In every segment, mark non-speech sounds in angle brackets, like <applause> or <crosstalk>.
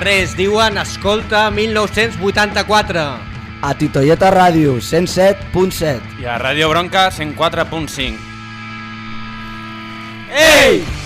carrers diuen Escolta 1984. A Titoieta Ràdio 107.7. I a Ràdio Bronca 104.5. Ei! Señores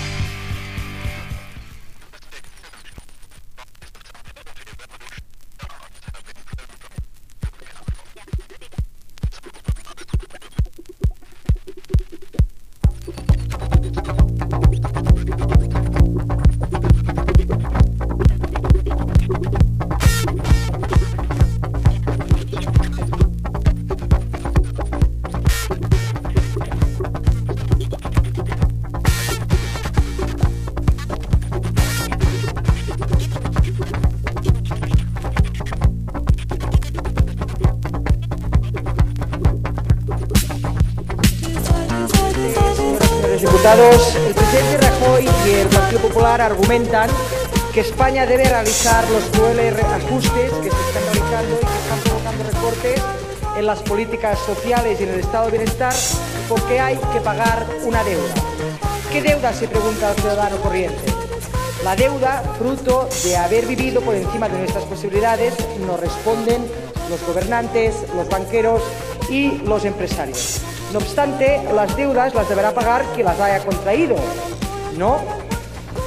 que España debe realizar los crueles ajustes que se están realizando y que están provocando recortes en las políticas sociales y en el estado de bienestar porque hay que pagar una deuda. ¿Qué deuda? se pregunta el ciudadano corriente. La deuda, fruto de haber vivido por encima de nuestras posibilidades, nos responden los gobernantes, los banqueros y los empresarios. No obstante, las deudas las deberá pagar quien las haya contraído, ¿no?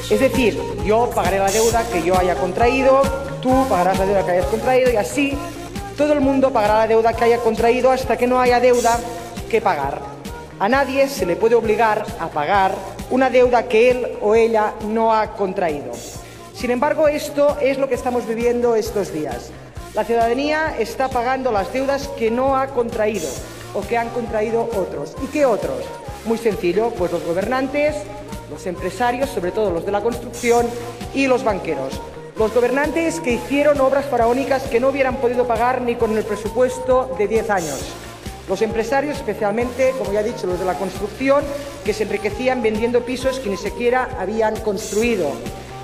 Es decir, yo pagaré la deuda que yo haya contraído, tú pagarás la deuda que hayas contraído y así todo el mundo pagará la deuda que haya contraído hasta que no haya deuda que pagar. A nadie se le puede obligar a pagar una deuda que él o ella no ha contraído. Sin embargo, esto es lo que estamos viviendo estos días. La ciudadanía está pagando las deudas que no ha contraído o que han contraído otros. ¿Y qué otros? Muy sencillo, pues los gobernantes, los empresarios, sobre todo los de la construcción y los banqueros. Los gobernantes que hicieron obras faraónicas que no hubieran podido pagar ni con el presupuesto de 10 años. Los empresarios, especialmente, como ya he dicho, los de la construcción, que se enriquecían vendiendo pisos que ni siquiera habían construido.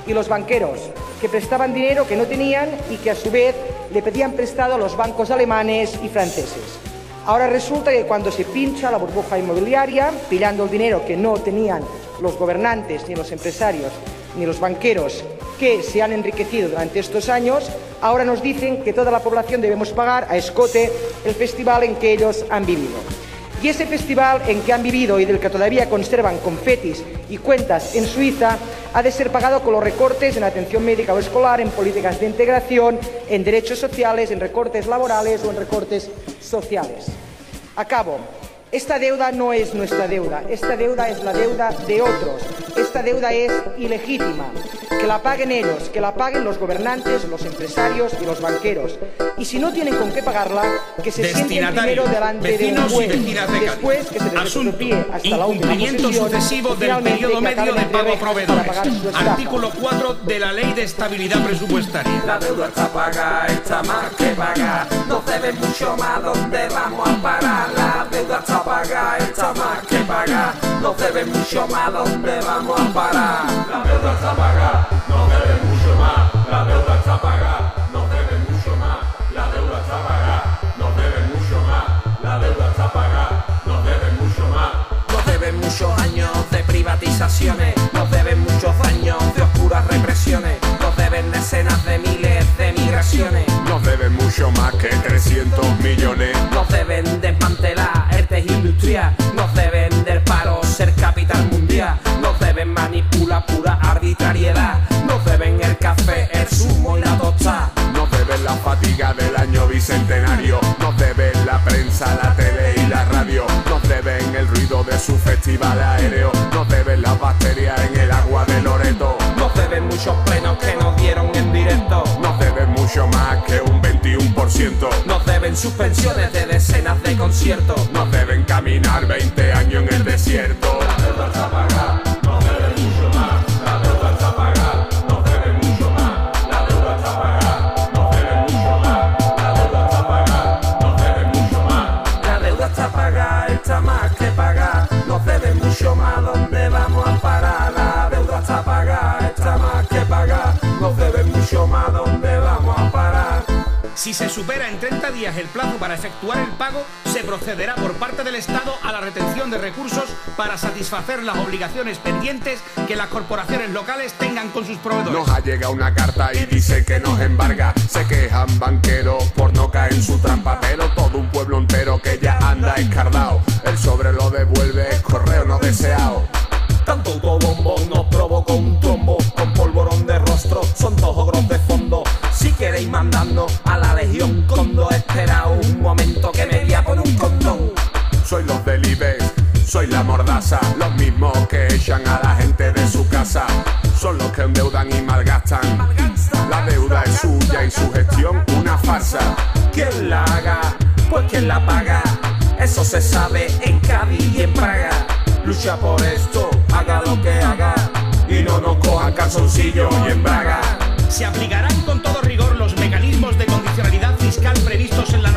Y los banqueros, que prestaban dinero que no tenían y que a su vez le pedían prestado a los bancos alemanes y franceses. Ahora resulta que cuando se pincha la burbuja inmobiliaria, pillando el dinero que no tenían los gobernantes, ni los empresarios, ni los banqueros que se han enriquecido durante estos años, ahora nos dicen que toda la población debemos pagar a escote el festival en que ellos han vivido. Y ese festival en que han vivido y del que todavía conservan confetis y cuentas en Suiza ha de ser pagado con los recortes en atención médica o escolar, en políticas de integración, en derechos sociales, en recortes laborales o en recortes sociales. Acabo. Esta deuda no es nuestra deuda, esta deuda es la deuda de otros. Esta deuda es ilegítima. Que la paguen ellos, que la paguen los gobernantes, los empresarios y los banqueros. Y si no tienen con qué pagarla, que se sienten primero delante de un juez. de. Después que se les Asunto, hasta la incumplimiento sucesivo del periodo medio de pago a proveedores. Artículo 4 de la Ley de Estabilidad Presupuestaria. La deuda está pagada, está más que pagar. Nos deben mucho más, ¿dónde vamos a parar? La deuda está pagada, está más que pagar. Nos deben mucho más, ¿dónde vamos a parar? La deuda está pagada, nos deben mucho más. La deuda está pagada, nos deben mucho más. La deuda está pagada, nos deben mucho más. La deuda está pagada, nos deben mucho más. Nos deben muchos años de privatizaciones, nos deben muchos años de oscuras represiones, nos deben decenas de miles de migraciones, Nos deben mucho más que 300 millones. nos deben Industrial, nos deben del paro ser capital mundial, nos deben manipular pura arbitrariedad, nos deben el café, el zumo y la tosta. Nos deben la fatiga del año bicentenario. Nos deben la prensa, la tele y la radio. Nos deben el ruido de su festival aéreo. Nos deben las bacterias en el agua de Loreto. Nos deben muchos Nos deben suspensiones de decenas de conciertos. Nos deben caminar 20 años en el desierto. Si se supera en 30 días el plazo para efectuar el pago, se procederá por parte del Estado a la retención de recursos para satisfacer las obligaciones pendientes que las corporaciones locales tengan con sus proveedores. Nos ha llegado una carta y dice que nos embarga. Se quejan banqueros por no caer en su trampa, pero todo un pueblo entero que ya anda escardado. El sobre lo devuelve, es correo no deseado. Tanto autobombón nos provocó un trombo con polvorón de rostro, son dos ogros de fondo. Si queréis mandando a la legión condo, esperaos un momento que me voy a poner un condón. Soy los del IBEX, soy la mordaza, los mismos que echan a la gente de su casa. Son los que endeudan y malgastan. La deuda es suya y su gestión una farsa. ¿Quién la haga? Pues quien la paga. Eso se sabe en Cádiz y en Praga. Lucha por esto, haga lo que haga. Y no nos cojan calzoncillo y en braga. Se aplicarán con todo en la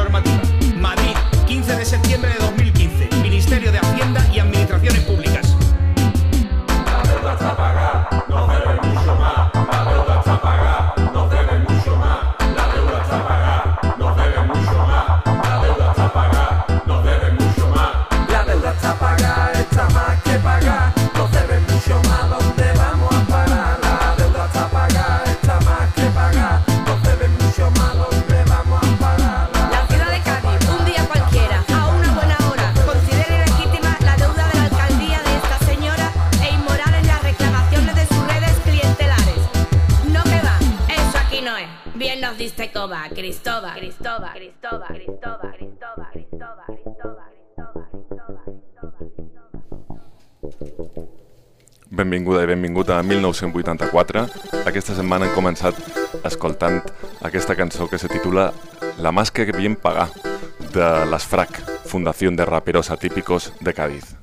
Benvinguda i benvingut a 1984. Aquesta setmana hem començat escoltant aquesta cançó que se titula La más que bien pagar, de las FRAC, Fundación de Raperos Atípicos de Cádiz.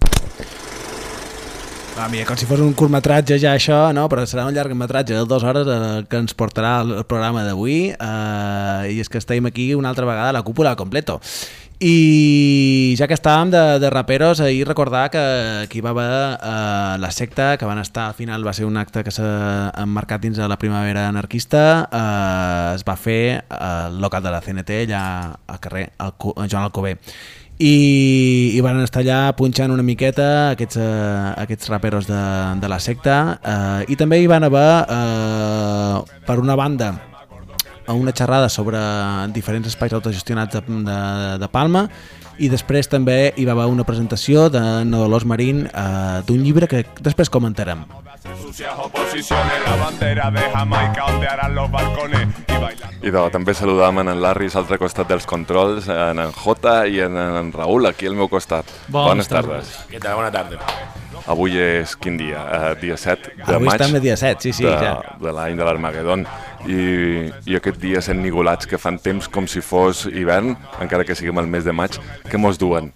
Ah, mira, com si fos un curtmetratge ja això, no? però serà un llargmetratge de dues hores eh, que ens portarà el programa d'avui eh, i és que estem aquí una altra vegada a la cúpula al completo. I ja que estàvem de, de raperos, ahir recordar que aquí va haver eh, la secta, que van estar, al final va ser un acte que s'ha emmarcat dins de la primavera anarquista, eh, es va fer al local de la CNT, allà al carrer al, Joan Alcover. I, i van estar allà punxant una miqueta aquests, uh, aquests raperos de, de la secta. Uh, i també hi van haver uh, per una banda a una xerrada sobre diferents espais autogestionats de, de, de Palma i després també hi va haver una presentació de Dolors Marín uh, d'un llibre que després comentarem. I de, també saludàvem en Larry a l'altre costat dels controls, en en Jota i en, en Raül aquí al meu costat. Bones Bones tardes. tardes. Què tal? Bona tarda. Avui és quin dia? Uh, dia 7 de Avui maig. estem a dia 7, sí, sí, de, ja. de l'any de l'Armagedon. I, I aquest dia sent nigolats que fan temps com si fos hivern, encara que siguem al mes de maig, què mos duen?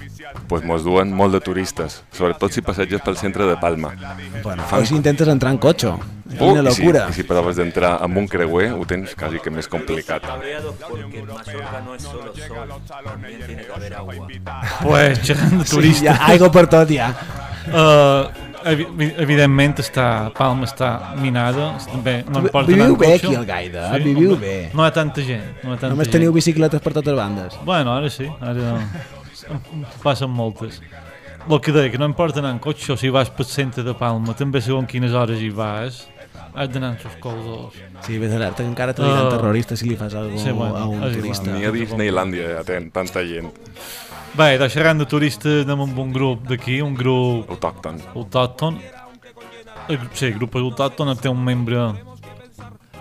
pues mos duen molt de turistes, sobretot si passeges pel centre de Palma. Bueno, o si intentes entrar en cotxe. És Uh, una i si, locura. I si proves d'entrar amb un creuer, ho tens quasi que més complicat. <laughs> Pues, <laughs> Sí, turistes... hi ha aigua per tot, ja. Uh, evi evidentment està, Palma està minada, bé, no Vi- importa viviu bé cotxe. aquí al Gaida, eh? Viviu home, bé. No hi ha tanta gent. No hi ha tanta Només gent. teniu bicicletes per totes bandes. Bueno, ara sí, ara em passen moltes. El que deia, que no importa anar en cotxe, o si vas pel centre de Palma, també segons quines hores hi vas, has d'anar amb els colzors. Sí, ves alerta, que encara te diran Uh, terrorista si li fas alguna sí, cosa bueno, a un turista. Ni a Disneylandia ja ten tanta gent. Bem, da xerrando turista dá-me um grup grupo daqui, um grupo... Autóctone. Autóctone. grup grupo autóctone tem um membro...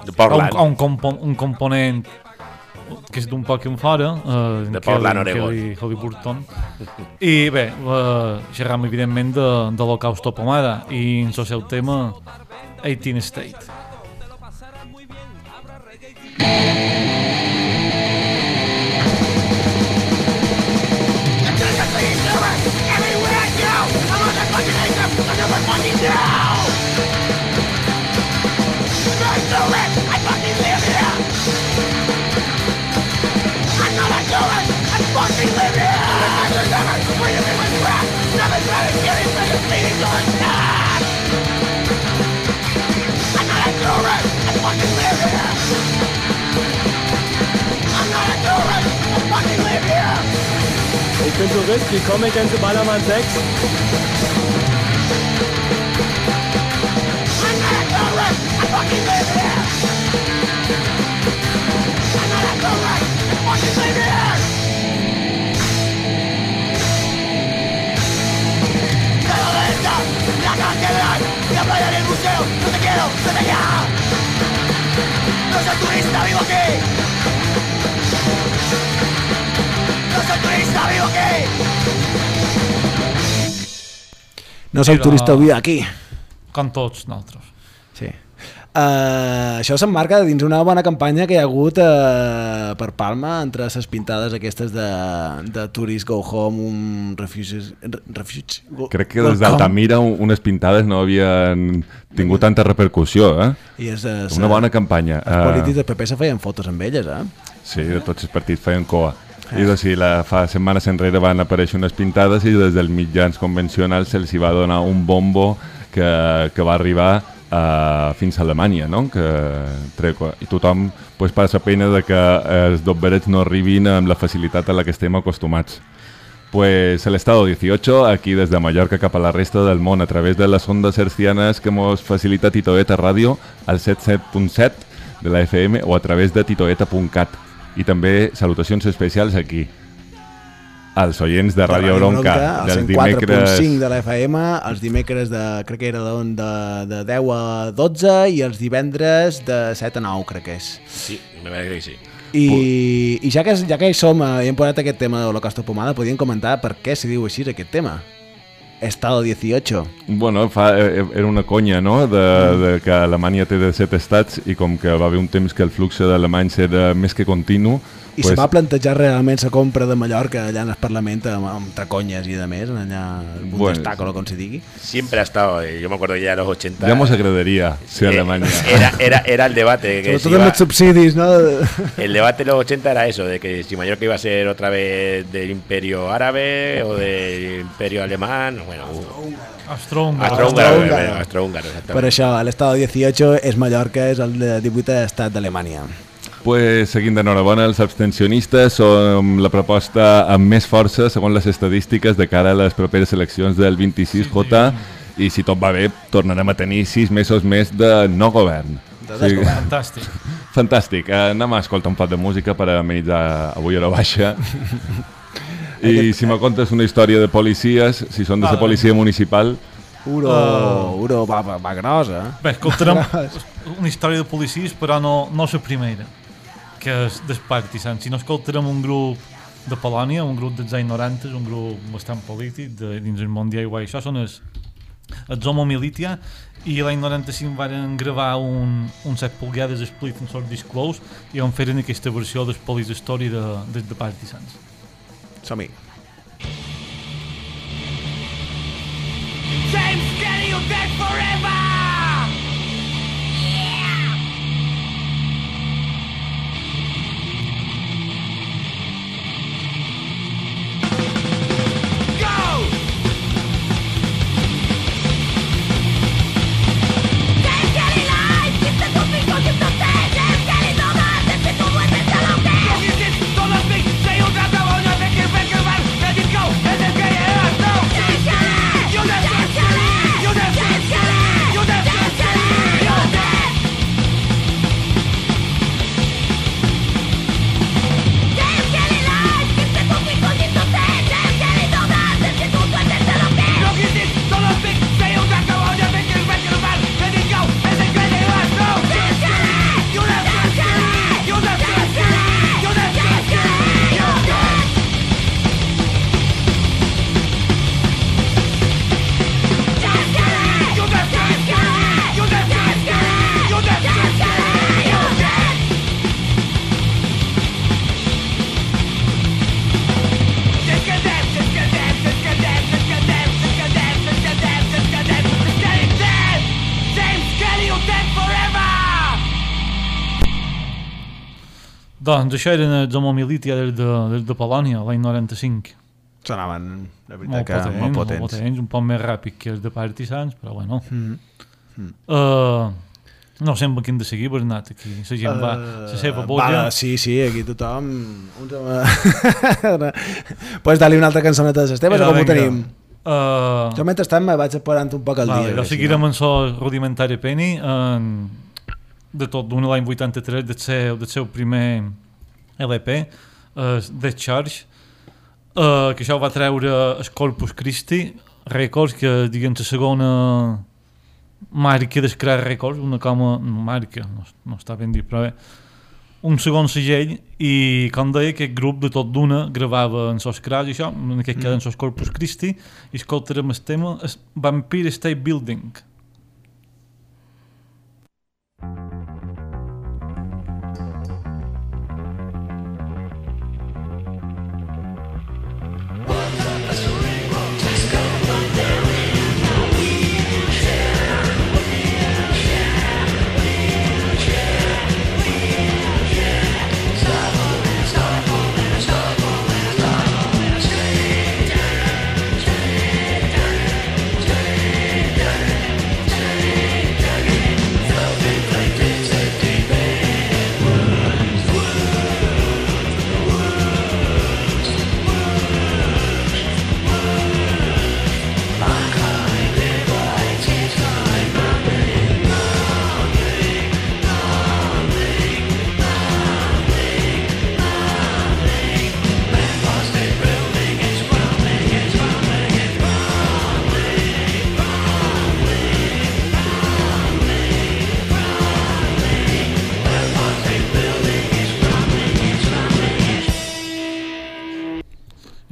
De Portland. Un, un, compo un component que és d'un poc en fora, uh, de Portland, Oregon. Kelly Halliburton. I bé, uh, xerram evidentment de, de l'Holocausto Pomada i en el seu tema 18 State. Bin Tourist, wie komme ich denn zu Ballermann 6? La playa museo, no te quiero. No soy turista, vivo aquí. No soy turista, vivo aquí. No Era- turista avui aquí. Com tots nosaltres. Sí. Uh, això s'emmarca dins una bona campanya que hi ha hagut uh, per Palma entre les pintades aquestes de, de Tourist Go Home, un Refugees... re- Refuge, go, Crec que des d'Altamira un- unes pintades no havien tingut tanta repercussió, eh? I és, eh, Una bona campanya. Els Eh, polítics del PP se feien fotos amb elles, eh? Sí, de tots els partits feien coa. I doncs, sí, la, fa setmanes enrere van aparèixer unes pintades i des dels mitjans convencionals se'ls va donar un bombo que, que va arribar uh, fins a Alemanya, no? Que, treco, I tothom pues, passa pena de que eh, els dobberets no arribin amb la facilitat a la que estem acostumats. Pues el estado 18, aquí desde Mallorca cap a la resta del món, a través de les ondes hercianes que mos facilita Titoeta Ràdio al 77.7 de la FM o a través de titoeta.cat. I també salutacions especials aquí als oients de Ràdio Bronca, el dels 104.5 de la FM, els dimecres de, crec que era de, de, de 10 a 12 i els divendres de 7 a 9, crec que és. Sí, me parece que sí. I, i ja, que, ja que hi som eh, i hem posat aquest tema de l'Holocausto Pomada, podríem comentar per què se diu així aquest tema. Estado 18. Bueno, fa, eh, era una conya, no?, de, de que Alemanya té de set estats i com que va haver un temps que el flux d'alemanys era més que continu, I pues... se va plantejar realment la compra de Mallorca allà en el Parlament amb, amb traconyes i de més, allà al Bundestag o com se digui. Siempre ha estado, eh, yo me acuerdo ya de los 80. ja mos agradaria ser eh, Alemanya. Era, era, era el debate. Que si Sobretot amb iba- els subsidis, no? el debate de los 80 era eso, de que si Mallorca iba a ser otra vez del imperio árabe o del imperio alemán, bueno, Astrohúngaro. astrohúngaro, Astrohúngaro. bueno, exactamente. Per això, l'Estado 18 és Mallorca, és el de 18 estat d'Alemanya. Pues, seguint d'enhorabona, els abstencionistes som la proposta amb més força, segons les estadístiques, de cara a les properes eleccions del 26J, i si tot va bé, tornarem a tenir sis mesos més de no govern. De desgovern. Fantàstic. <laughs> Fantàstic. Eh, anem a escoltar un pot de música per amenitzar avui a la baixa. <laughs> I si me contes una història de policies, si són de la policia municipal, Uro, Uh. uro va, va, va grosa. Bé, escoltarem <laughs> una història de policies, però no, no la primera, que és dels partisans, sinó escoltarem un grup de Polònia, un grup dels anys 90, un grup bastant polític de, dins el món DIY. Això són els, els Homo Militia i l'any 95 van gravar un, un 7 polgades split en sort disc close i van fer aquesta versió del Police Story de, de, de Partisans. Som-hi. James Kelly, you dead forever! ndryshojnë në Xhomomilitia deri dë deri dë Pallania, vllai 95. orën la 5. Sonaven, la potent, che è Molt po' un po' més rapido que els de Partisans, però bueno. Mm. Mm. Uh, no sempre quin de seguir, Bernat, aquí. La gent va, eh, la seva bolla... Va, sí, sí, aquí tothom... <laughs> Pots dar-li una altra cançoneta de les teves o com ho tenim? Uh, jo mentrestant me vaig esperant un poc al dia. Jo seguirem en so rudimentari Penny, en, de tot, d'un l'any 83, del seu, del seu primer LP uh, The Charge uh, que això va treure el Corpus Christi Records que diguem la segona marca d'Escrar Records una coma, no, marca no, no està ben dit però bé. Un segon segell i com deia aquest grup de tot d'una gravava en sos crash i això, en aquest cas en sos Corpus Christi i escoltarem el tema Vampire State Building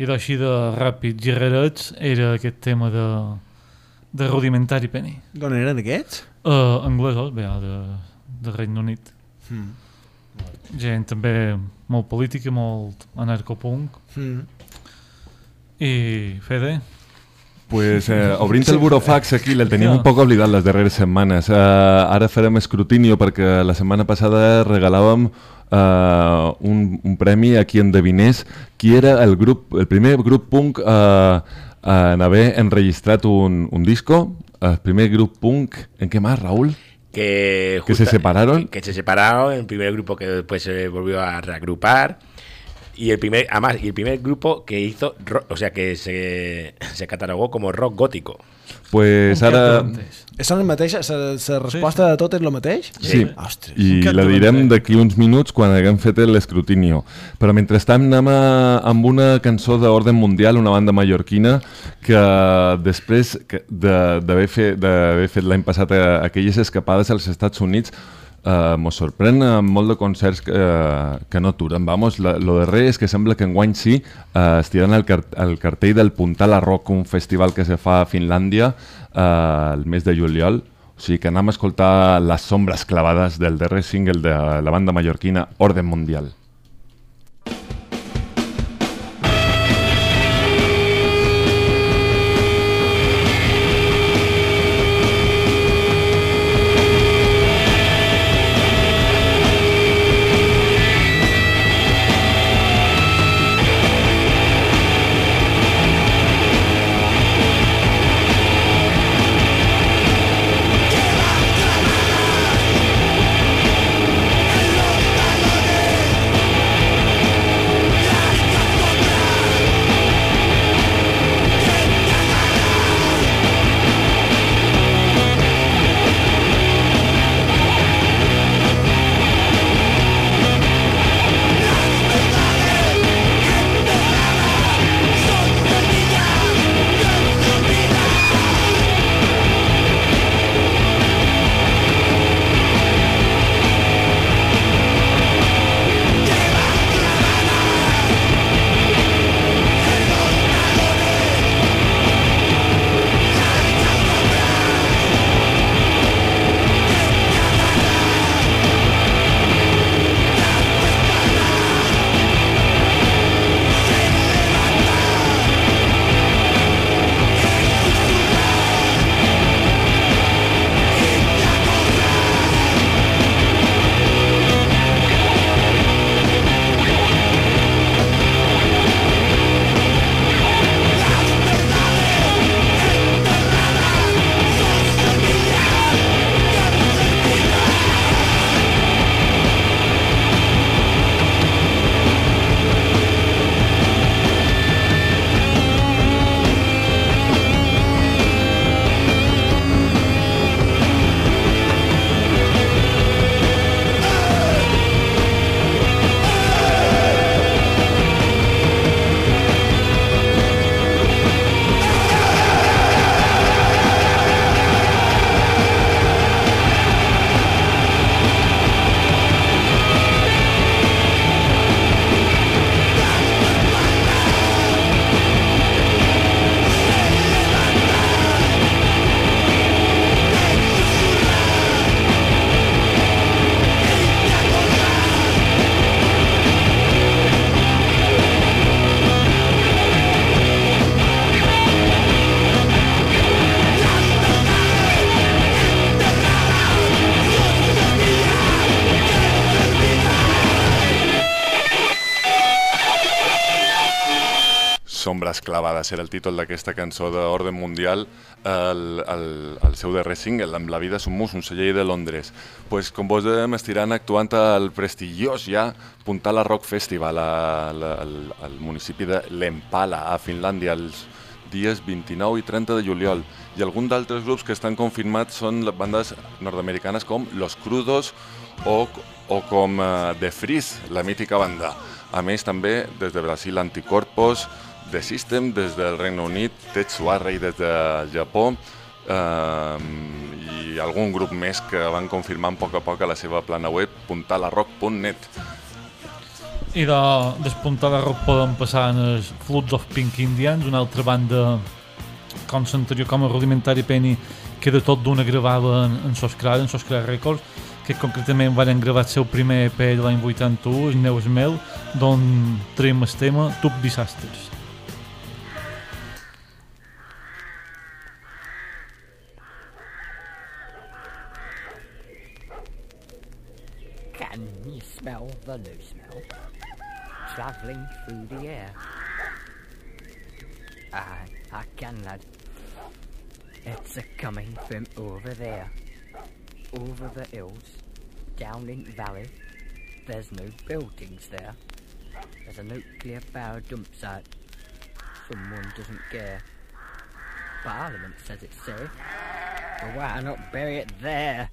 i d'així de ràpids i rarets era aquest tema de, de rudimentari Penny D'on eren aquests? Uh, anglesos, bé, de, de Regne Unit Mm. gent també molt política, molt anarcopunk Mm. i Fede Pues eh, <laughs> obrint el burofax aquí, el teníem Ja. un poc oblidat les darreres setmanes. Eh, ara farem escrutinio perquè la setmana passada regalàvem eh, un, un premi a qui endevinés qui era el grup, el primer grup punk eh, en haver enregistrat un, un disco, el primer grup punk, ¿en qué más, Raúl? que, ¿Que se separaron? Que, que se separaron, el primer grupo que después se volvió a reagrupar. Y el primer, además, y el primer grupo que hizo, ro- o sea, que se, se catalogó como rock gótico. Pues ara... És el mateix? La, la resposta de tot és el mateix? Sí, Ostres. i la direm d'aquí uns minuts quan haguem fet l'escrutinio. Però mentrestant anem a, amb una cançó d'ordre mundial, una banda mallorquina, que després que- de- d'haver fet, d'haver fet l'any passat eh, aquelles escapades als Estats Units, mos sorprèn amb molt de concerts que, eh, que no aturen. Vamos, la, lo darrer és que sembla que enguany sí eh, estiran al, car al cartell del Puntala Rock, un festival que se fa a Finlàndia eh, el mes de juliol. O sigui que anem a escoltar les sombres clavades del darrer single de la banda mallorquina Orden Mundial. Sombras clavadas era el títol d'aquesta cançó d'Ordre Mundial, el, el, el seu darrer single, amb La vida és un mus, un celler de Londres. Pues, com vos dèiem, estiran actuant al prestigiós ja Puntala Rock Festival a, a, al, al municipi de Lempala, a Finlàndia, els dies 29 i 30 de juliol. I alguns d'altres grups que estan confirmats són bandes nord-americanes com Los Crudos o, o com uh, The Freeze, la mítica banda. A més, també, des de Brasil, Anticorpos, The System, des del Regne Unit, Tetsuarrei des del Japó, eh, i algun grup més que van confirmar a poc a poc a la seva plana web puntalarock.net. I de despuntada rock podem passar en els Floods of Pink Indians, una altra banda com l'anterior, com a Rudimentary Penny, que de tot d'una gravava en, en Soscrar, en Soscrar Records, que concretament van gravar el seu primer EP de l'any 81, el Neus Mel, d'on traiem el tema Tube Disasters. Travelling through the air? Aye, I can, lad. It's a coming from over there, over the hills, down in the valley. There's no buildings there. There's a nuclear power dump site. Someone doesn't care. Parliament says it's safe. But why not bury it there?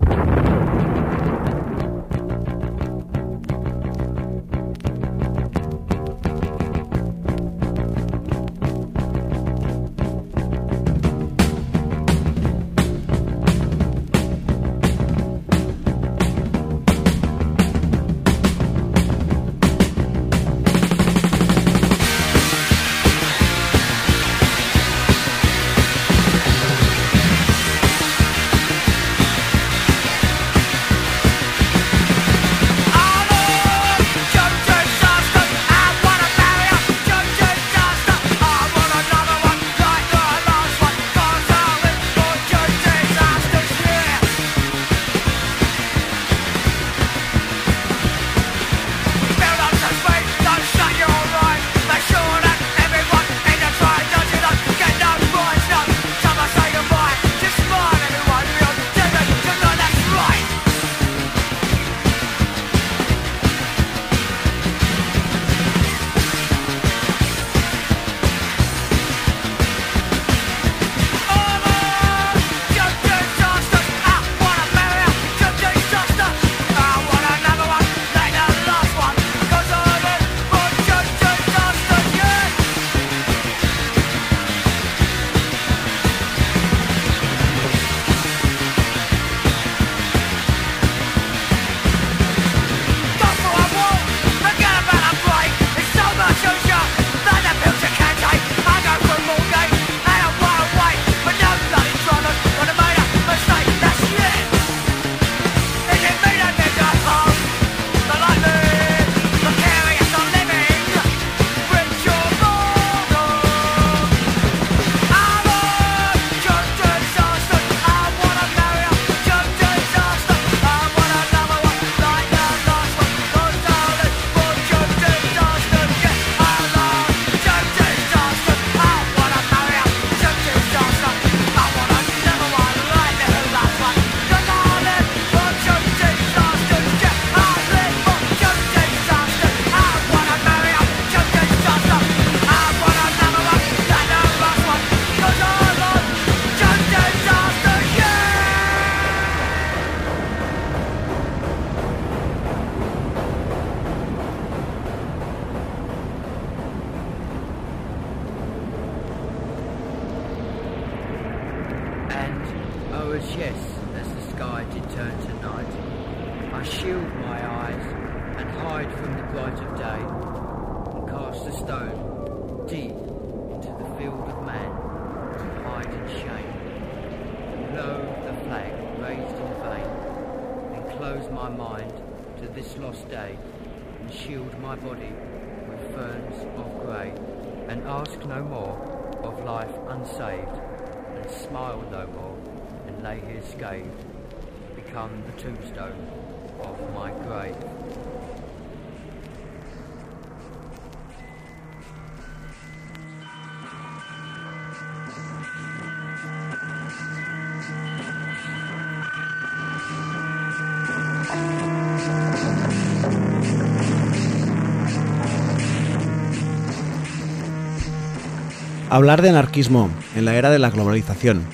Hablar de anarquismo en la era de la globalización.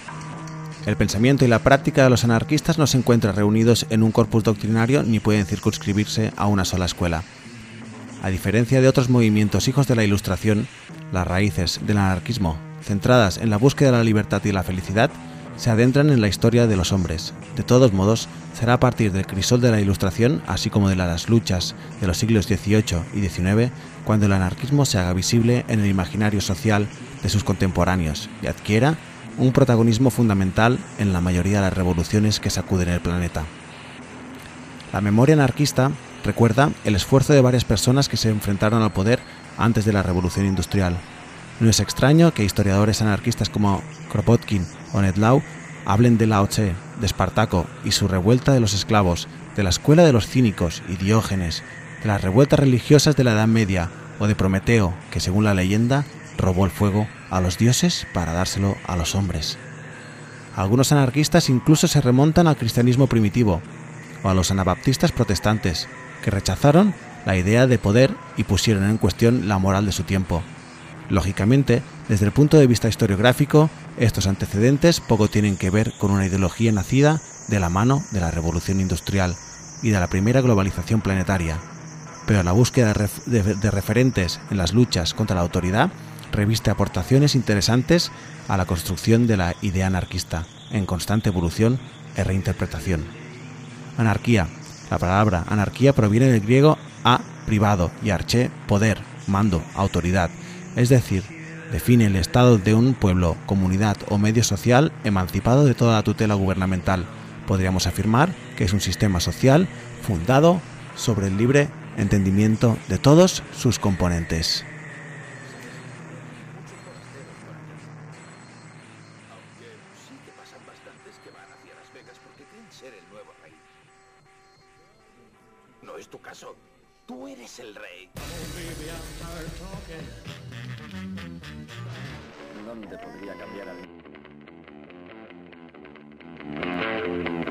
El pensamiento y la práctica de los anarquistas no se encuentran reunidos en un corpus doctrinario ni pueden circunscribirse a una sola escuela. A diferencia de otros movimientos hijos de la Ilustración, las raíces del anarquismo, centradas en la búsqueda de la libertad y la felicidad, se adentran en la historia de los hombres. De todos modos, será a partir del crisol de la Ilustración, así como de las luchas de los siglos XVIII y XIX, cuando el anarquismo se haga visible en el imaginario social de sus contemporáneos y adquiera un protagonismo fundamental en la mayoría de las revoluciones que sacuden el planeta. La memoria anarquista recuerda el esfuerzo de varias personas que se enfrentaron al poder antes de la revolución industrial. No es extraño que historiadores anarquistas como Kropotkin o Nedlau hablen de Lao Tse, de Espartaco y su revuelta de los esclavos, de la escuela de los cínicos y Diógenes, de las revueltas religiosas de la Edad Media o de Prometeo, que según la leyenda robó el fuego a los dioses para dárselo a los hombres. Algunos anarquistas incluso se remontan al cristianismo primitivo o a los anabaptistas protestantes, que rechazaron la idea de poder y pusieron en cuestión la moral de su tiempo. Lógicamente, desde el punto de vista historiográfico, estos antecedentes poco tienen que ver con una ideología nacida de la mano de la revolución industrial y de la primera globalización planetaria, pero la búsqueda de, referentes en las luchas contra la autoridad reviste aportaciones interesantes a la construcción de la idea anarquista, en constante evolución e reinterpretación. Anarquía. La palabra anarquía proviene del griego a privado y arché poder, mando, autoridad, es decir, define el estado de un pueblo, comunidad o medio social emancipado de toda la tutela gubernamental. Podríamos afirmar que es un sistema social fundado sobre el libre entendimiento de todos sus componentes. Mm-hmm.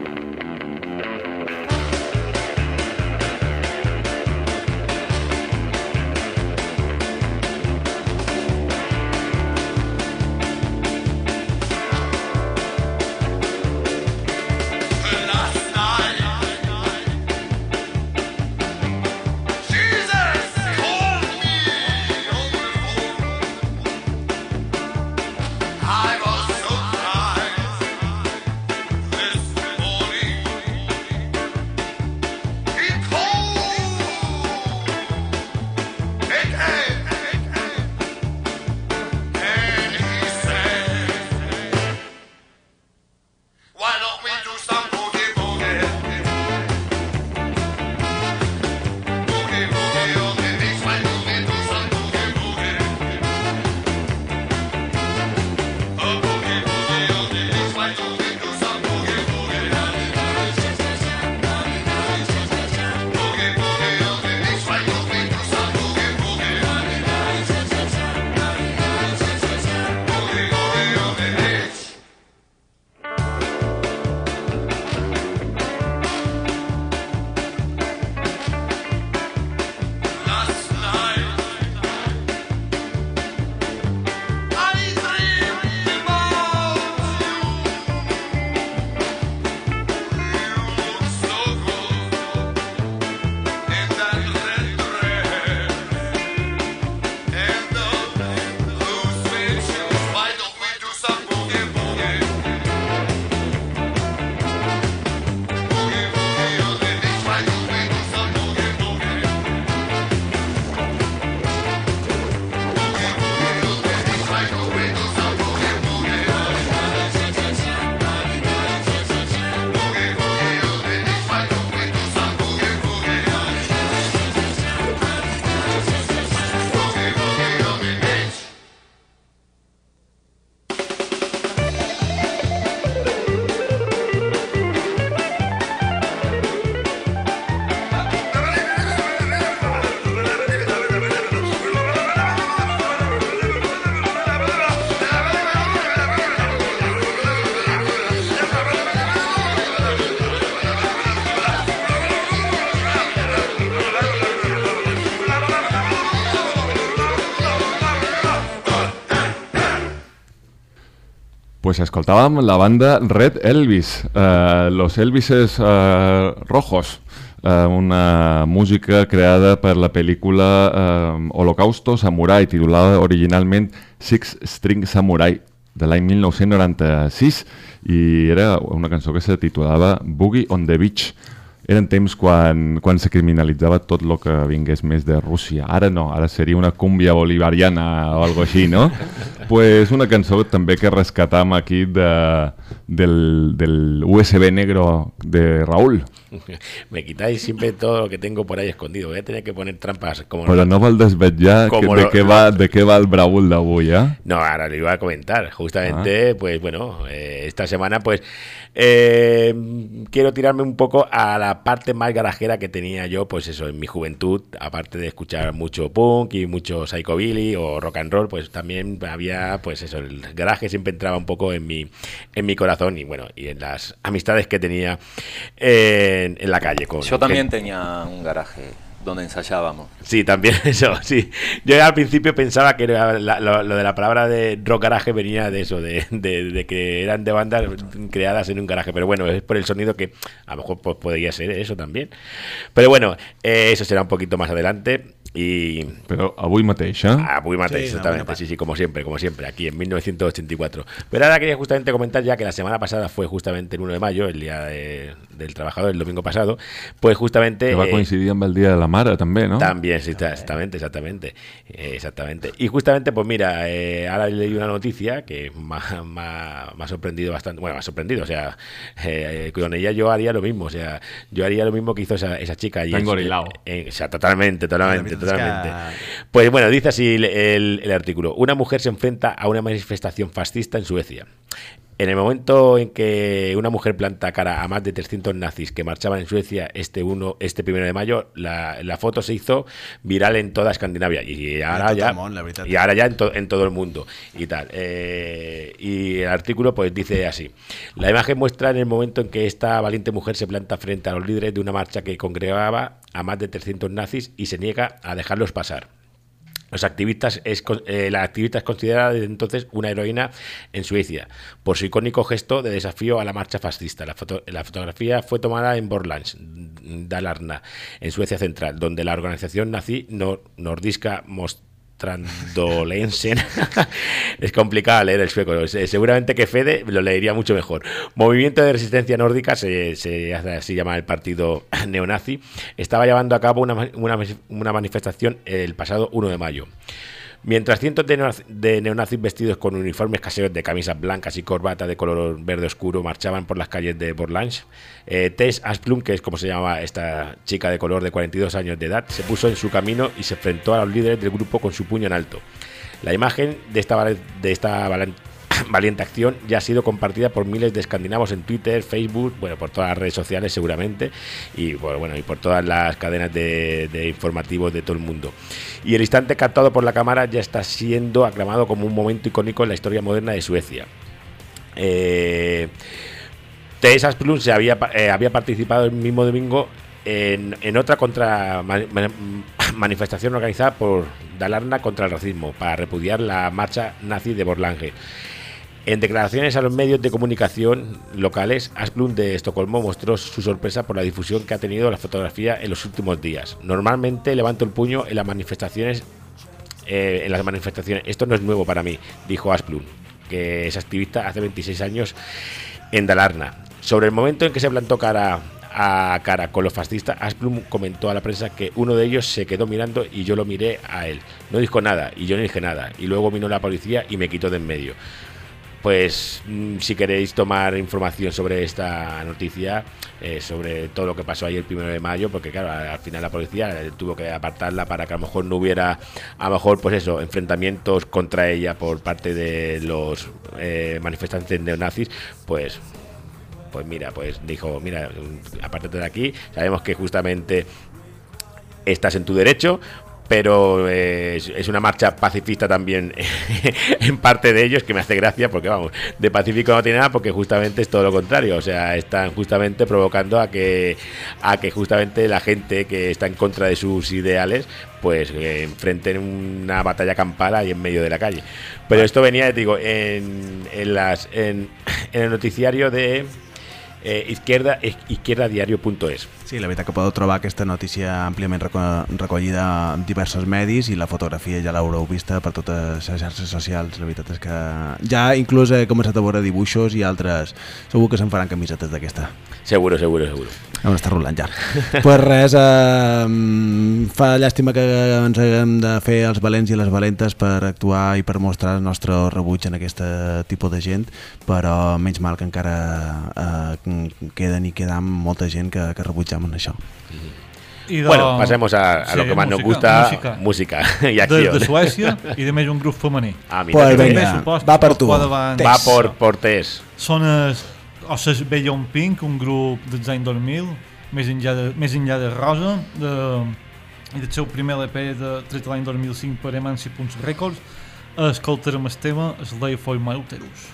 Pues escoltàvem la banda Red Elvis, eh, Los Elvises eh, Rojos, eh, una música creada per la pel·lícula eh, Holocausto Samurai, titulada originalment Six String Samurai, de l'any 1996, i era una cançó que se titulava Boogie on the Beach. Eren temps quan, quan se criminalitzava tot el que vingués més de Rússia. Ara no, ara seria una cúmbia bolivariana o algo així, no? <laughs> pues una cançó també que rescatam aquí de, del, del USB negro de Raúl. Me quitáis siempre todo lo que tengo por ahí escondido. Voy a tener que poner trampas como Però no vol desvetllar que, de, lo- què va, de què va el Braül d'avui, eh? No, ahora lo iba a comentar. Justamente, pues bueno, eh, esta semana, pues eh, quiero tirarme un poco a la parte más garajera que tenía yo, pues eso, en mi juventud. Aparte de escuchar mucho punk y mucho psychobilly o rock and roll, pues también había, pues eso, el garaje siempre entraba un poco en mi, en mi corazón y bueno, y en las amistades que tenía en, en la calle. Con Yo también gente. tenía un garaje donde ensayábamos. Sí, también <laughs> eso, sí. Yo al principio pensaba que era la- lo, lo de la palabra de rock garaje venía de eso, de, de- de que eran de bandas creadas en un garaje. Pero bueno, es por el sonido que a lo mejor pues, podría ser eso también. Pero bueno, eh, eso será un poquito más adelante. Y... Però avui mateix, eh? Avui mateix, Sí, exactamente. Sí, sí, como siempre, como siempre, aquí en 1984. Pero ahora quería justamente comentar ya que la semana pasada fue justamente el 1 de mayo, el día de- del trabajador, el domingo pasado, pues justamente... Que va eh, coincidir amb el Dia de la Mare, també, no? también, sí, está- exactamente, exactamente. Eh, exactamente. Y justamente, pues mira, eh, ahora leí una noticia que me ha, sorprendido bastante. Bueno, me ha sorprendido, o sea, eh, con ella yo haría lo mismo, o sea, yo haría lo mismo que hizo esa, esa chica. Y Está es- engorilao. eh, o sea, totalmente, totalmente, totalmente. Pues bueno, dice así el, el- el artículo. Una mujer se enfrenta a una manifestación fascista en Suecia. En el momento en que una mujer planta cara a más de 300 nazis que marchaban en Suecia este uno este primero de mayo, la, la foto se hizo viral en toda Escandinavia y ahora ya y ahora ya en, to- en todo el mundo y tal. Eh, y el artículo pues dice así: la imagen muestra en el momento en que esta valiente mujer se planta frente a los líderes de una marcha que congregaba a más de 300 nazis y se niega a dejarlos pasar. Los activistas es, eh, la activista es considerada desde entonces una heroína en Suecia por su icónico gesto de desafío a la marcha fascista. La, foto- la fotografía fue tomada en Borlands, Dalarna, en Suecia Central, donde la organización nazi nor- nordiska Mostrandolensen <laughs> es complicado leer el sueco. Se- Seguramente que Fede lo leería mucho mejor. Movimiento de resistencia nórdica, se, se así llama el partido <clears throat> neonazi, estaba llevando a cabo una, una, una manifestación el pasado 1 de mayo. Mientras cientos de, neonazi- de neonazis vestidos con uniformes caseros de camisas blancas y corbata de color verde oscuro marchaban por las calles de Borlange, eh, Tess Asplund, que es como se llama esta chica de color de 42 años de edad, se puso en su camino y se enfrentó a los líderes del grupo con su puño en alto. La imagen de esta, de esta <coughs> valiente acción ya ha sido compartida por miles de escandinavos en Twitter, Facebook, bueno, por todas las redes sociales seguramente, y por, bueno, y por todas las cadenas de, de informativos de todo el mundo. Y el instante captado por la cámara ya está siendo aclamado como un momento icónico en la historia moderna de Suecia. Eh, Tess Asplund se había, eh, había participado el mismo domingo en, en otra contra ma- ma- <coughs> manifestación organizada por Dalarna contra el racismo para repudiar la marcha nazi de Borlange. En declaraciones a los medios de comunicación locales, Asplund de Estocolmo mostró su sorpresa por la difusión que ha tenido la fotografía en los últimos días. Normalmente levanto el puño en las manifestaciones eh, en las manifestaciones. Esto no es nuevo para mí, dijo Asplund, que es activista hace 26 años en Dalarna. Sobre el momento en que se plantó cara a cara con los fascistas, Asplund comentó a la prensa que uno de ellos se quedó mirando y yo lo miré a él. No dijo nada y yo no dije nada. Y luego vino la policía y me quitó de en medio. Pues mm, si queréis tomar información sobre esta noticia, eh, sobre todo lo que pasó ayer el primero de mayo, porque claro, al al final la policía eh, tuvo que apartarla para que a lo mejor no hubiera, a lo mejor pues eso, enfrentamientos contra ella por parte de los eh, manifestantes neonazis, pues pues mira, pues dijo, mira, mm, apártate de aquí, sabemos que justamente estás en tu derecho, pero eh, es, una marcha pacifista también <laughs> en parte de ellos, que me hace gracia, porque vamos, de pacífico no tiene nada, porque justamente es todo lo contrario, o sea, están justamente provocando a que, a que justamente la gente que está en contra de sus ideales, pues eh, enfrenten una batalla campal ahí en medio de la calle. Pero esto venía, digo, en, en, las, en el noticiario de eh, izquierda, izquierdadiario.es. Sí, la veritat que podeu trobar aquesta notícia àmpliament reco recollida en diversos medis i la fotografia ja l'haureu vista per totes les xarxes socials. La veritat és que ja inclús he començat a veure dibuixos i altres... Segur que se'n faran camisetes d'aquesta. Seguro, seguro, seguro. On està rolant ja. <laughs> pues res, eh, fa llàstima que ens haguem de fer els valents i les valentes per actuar i per mostrar el nostre rebuig en aquest tipus de gent, però menys mal que encara eh, queden i quedam molta gent que, que rebutjam en això. I de- Bueno, pasemos a, a lo Sí, que más nos música, gusta, música. música, <laughs> y De, acción. de Suècia i de més un grup femení. Ah, mira Pues venga, va per tu. Va por, por Tess. Són els, o ses Bellon Pink, un grup dels anys 2000, més enllà de, més enllà de Rosa, de, i del seu primer LP de, tret l'any 2005 per Emancipunts Records, escoltarem el tema Slave for My Uterus.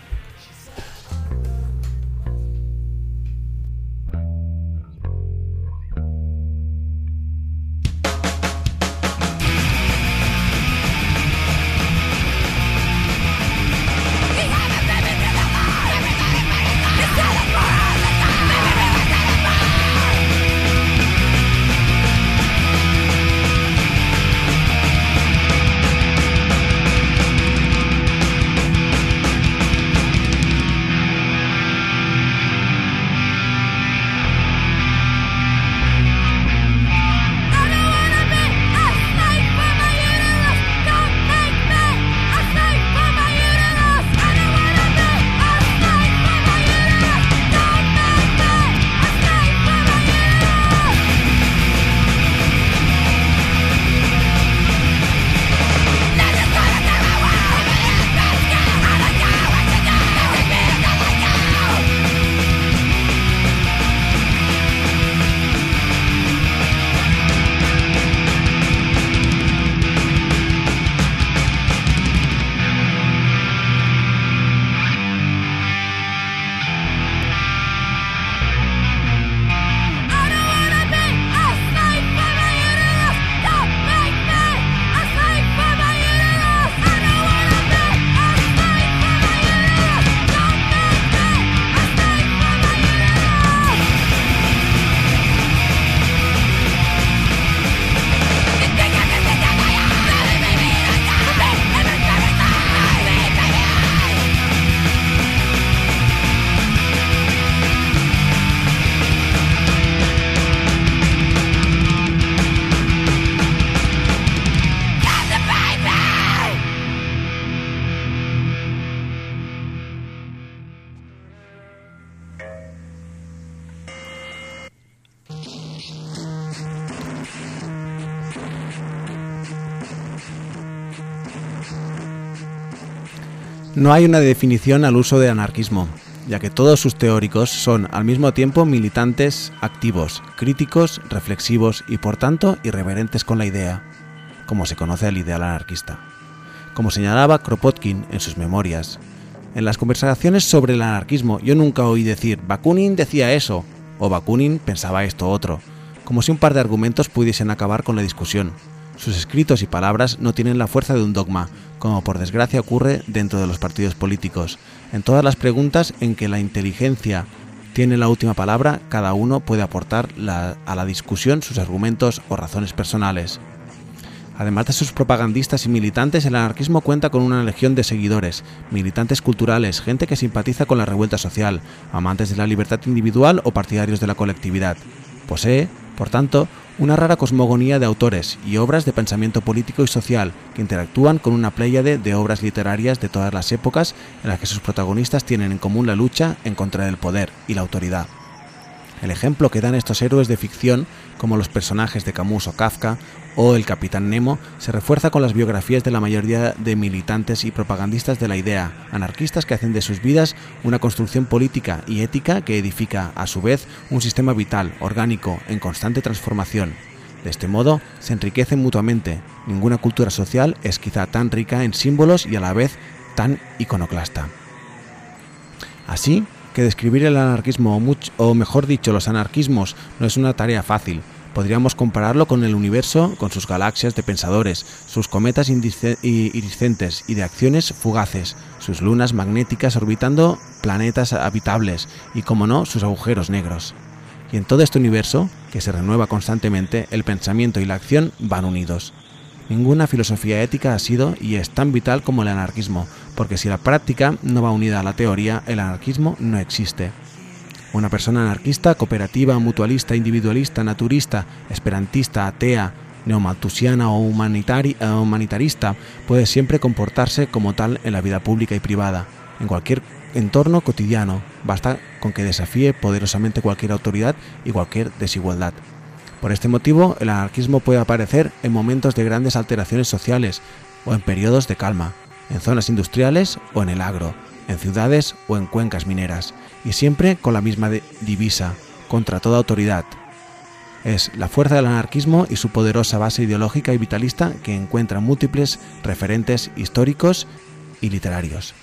No hay una definición al uso de anarquismo, ya que todos sus teóricos son al mismo tiempo militantes activos, críticos, reflexivos y por tanto irreverentes con la idea, como se conoce al ideal anarquista. Como señalaba Kropotkin en sus memorias, en las conversaciones sobre el anarquismo yo nunca oí decir Bakunin decía eso o Bakunin pensaba esto otro, como si un par de argumentos pudiesen acabar con la discusión. Sus escritos y palabras no tienen la fuerza de un dogma, como por desgracia ocurre dentro de los partidos políticos. En todas las preguntas en que la inteligencia tiene la última palabra, cada uno puede aportar a la discusión sus argumentos o razones personales. Además de sus propagandistas y militantes, el anarquismo cuenta con una legión de seguidores, militantes culturales, gente que simpatiza con la revuelta social, amantes de la libertad individual o partidarios de la colectividad. Posee, por tanto, una rara cosmogonía de autores y obras de pensamiento político y social que interactúan con una pléyade de obras literarias de todas las épocas en las que sus protagonistas tienen en común la lucha en contra del poder y la autoridad. El ejemplo que dan estos héroes de ficción, como los personajes de Camus o Kafka, o el Capitán Nemo, se refuerza con las biografías de la mayoría de militantes y propagandistas de la idea, anarquistas que hacen de sus vidas una construcción política y ética que edifica, a su vez, un sistema vital, orgánico, en constante transformación. De este modo, se enriquecen mutuamente. Ninguna cultura social es quizá tan rica en símbolos y a la vez tan iconoclasta. Así que describir el anarquismo, o, o mejor dicho, los anarquismos, no es una tarea fácil. Podríamos compararlo con el universo, con sus galaxias de pensadores, sus cometas iriscentes y de acciones fugaces, sus lunas magnéticas orbitando planetas habitables y, como no, sus agujeros negros. Y en todo este universo, que se renueva constantemente, el pensamiento y la acción van unidos. Ninguna filosofía ética ha sido y es tan vital como el anarquismo, porque si la práctica no va unida a la teoría, el anarquismo no existe. Una persona anarquista, cooperativa, mutualista, individualista, naturista, esperantista, atea, neomaltusiana o eh, humanitarista puede siempre comportarse como tal en la vida pública y privada, en cualquier entorno cotidiano, basta con que desafíe poderosamente cualquier autoridad y cualquier desigualdad. Por este motivo, el anarquismo puede aparecer en momentos de grandes alteraciones sociales o en periodos de calma, en zonas industriales o en el agro, en ciudades o en cuencas mineras, y siempre con la misma divisa, contra toda autoridad. Es la fuerza del anarquismo y su poderosa base ideológica y vitalista que encuentra múltiples referentes históricos y literarios.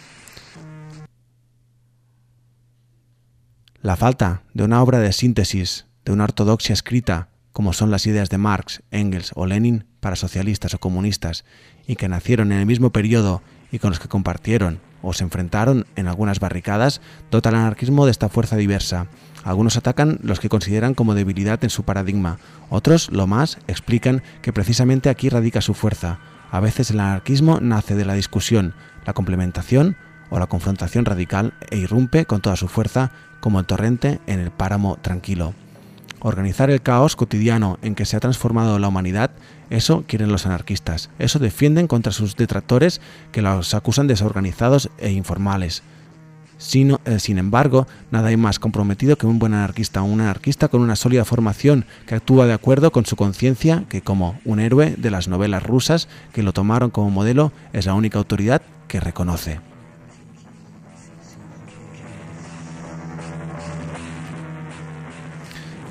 La falta de una obra de síntesis, de una ortodoxia escrita, como son las ideas de Marx, Engels o Lenin para socialistas o comunistas, y que nacieron en el mismo periodo y con los que compartieron o se enfrentaron en algunas barricadas, dota al anarquismo de esta fuerza diversa. Algunos atacan los que consideran como debilidad en su paradigma, otros, lo más, explican que precisamente aquí radica su fuerza. A veces el anarquismo nace de la discusión, la complementación o la confrontación radical e irrumpe con toda su fuerza como el torrente en el páramo tranquilo. Organizar el caos cotidiano en que se ha transformado la humanidad, eso quieren los anarquistas, eso defienden contra sus detractores que los acusan de desorganizados e informales. Sino- eh, sin embargo, nada hay más comprometido que un buen anarquista, un anarquista con una sólida formación que actúa de acuerdo con su conciencia, que como un héroe de las novelas rusas que lo tomaron como modelo, es la única autoridad que reconoce.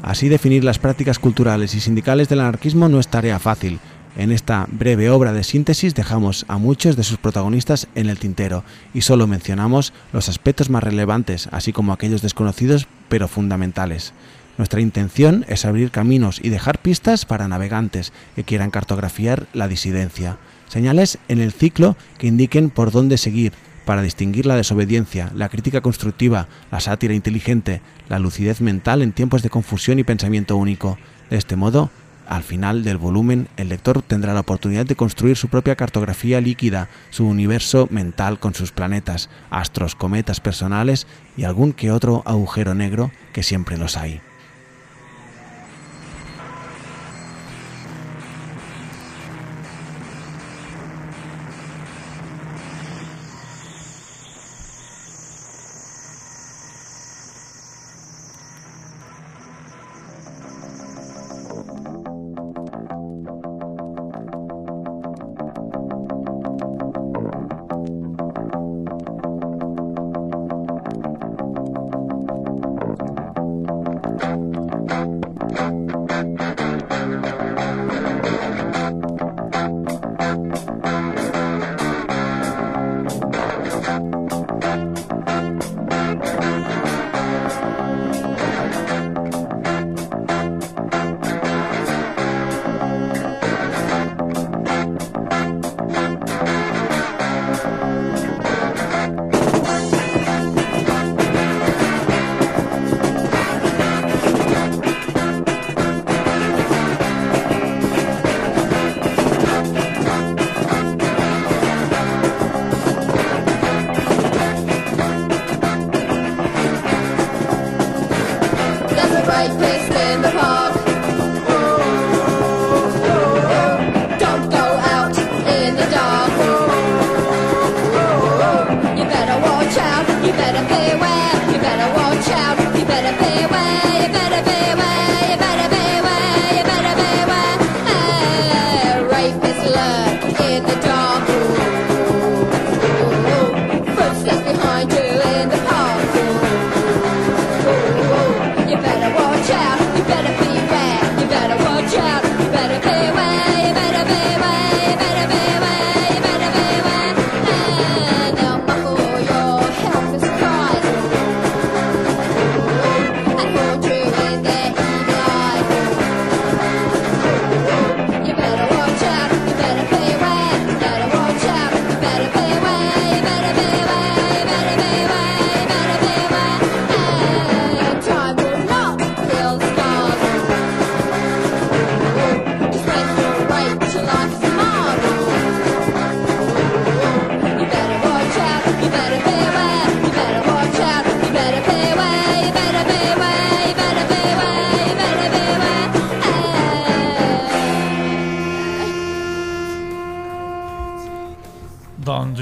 Así definir las prácticas culturales y sindicales del anarquismo no es tarea fácil. En esta breve obra de síntesis dejamos a muchos de sus protagonistas en el tintero y solo mencionamos los aspectos más relevantes, así como aquellos desconocidos pero fundamentales. Nuestra intención es abrir caminos y dejar pistas para navegantes que quieran cartografiar la disidencia. Señales en el ciclo que indiquen por dónde seguir, para distinguir la desobediencia, la crítica constructiva, la sátira inteligente, la lucidez mental en tiempos de confusión y pensamiento único. De este modo, al final del volumen, el lector tendrá la oportunidad de construir su propia cartografía líquida, su universo mental con sus planetas, astros, cometas personales y algún que otro agujero negro que siempre los hay.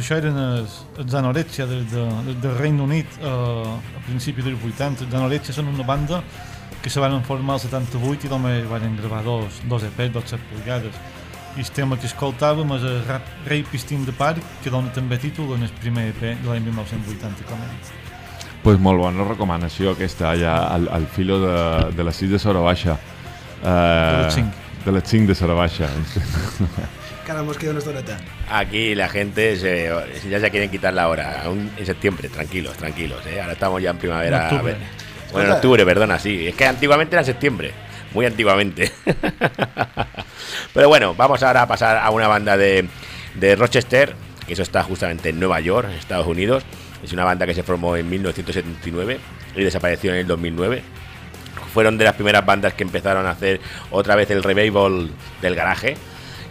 Això eren els, els Anorexia del de, de, del Regne Unit eh, a principis dels 80. Els Anorexia són una banda que se van formar al 78 i només van gravar dos, dos EPs, dos 7 pulgades. I el tema que escoltàvem és el Rap Rapist in the Park, que dona també títol en el primer EP de l'any 1980 com ell. pues molt bona recomanació aquesta, allà al, al filo de, de les 6 de Sora Baixa. Eh, De les cinc. De les 5 de Sora Baixa. <laughs> Cara, mos queda una estoneta. Aquí la gente se- ya se quieren quitar la hora. Aún en septiembre, tranquilos, tranquilos. ¿eh? Ahora estamos ya en primavera. En. Bueno, en octubre, perdona, sí. Es que antiguamente era septiembre. Muy antiguamente. <laughs> Pero bueno, vamos ahora a pasar a una banda de, de Rochester, que eso está justamente en Nueva York, Estados Unidos. Es una banda que se formó en 1979 y desapareció en el 2009 fueron de las primeras bandas que empezaron a hacer otra vez el revival del garaje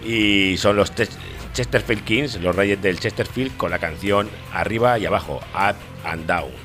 y son los Ches- Chesterfield Kings, los reyes del Chesterfield con la canción Arriba y Abajo, Up and Down.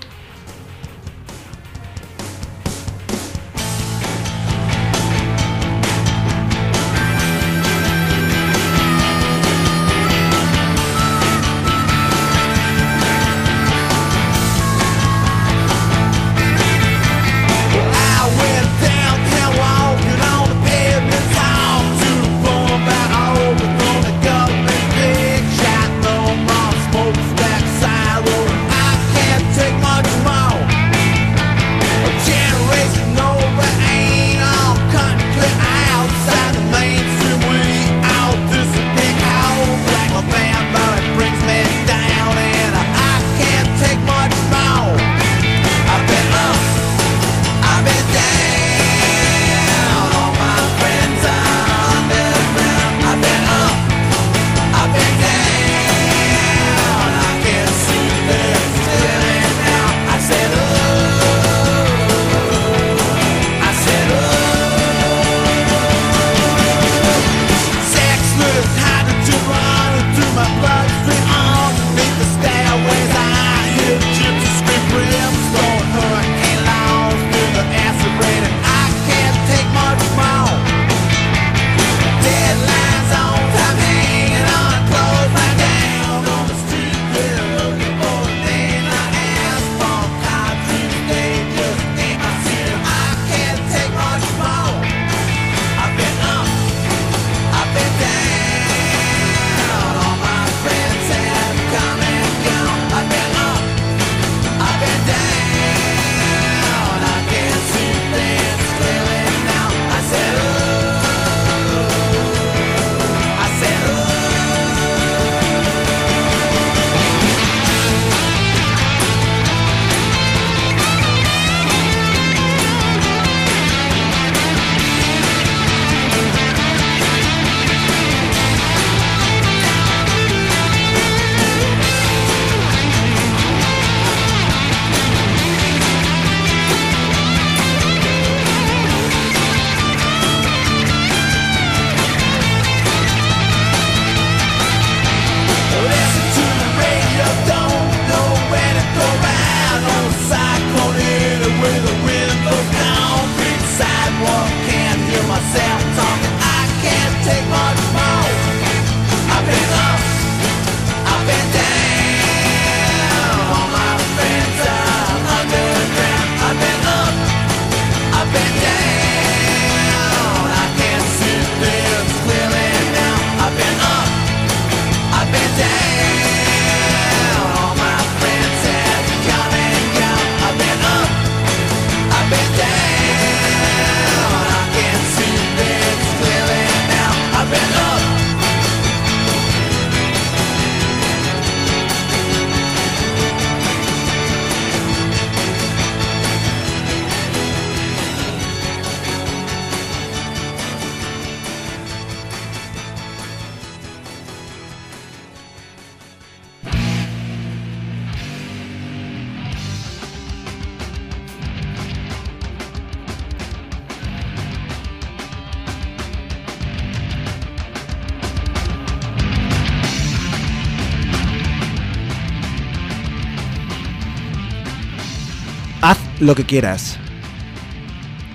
Lo que quieras.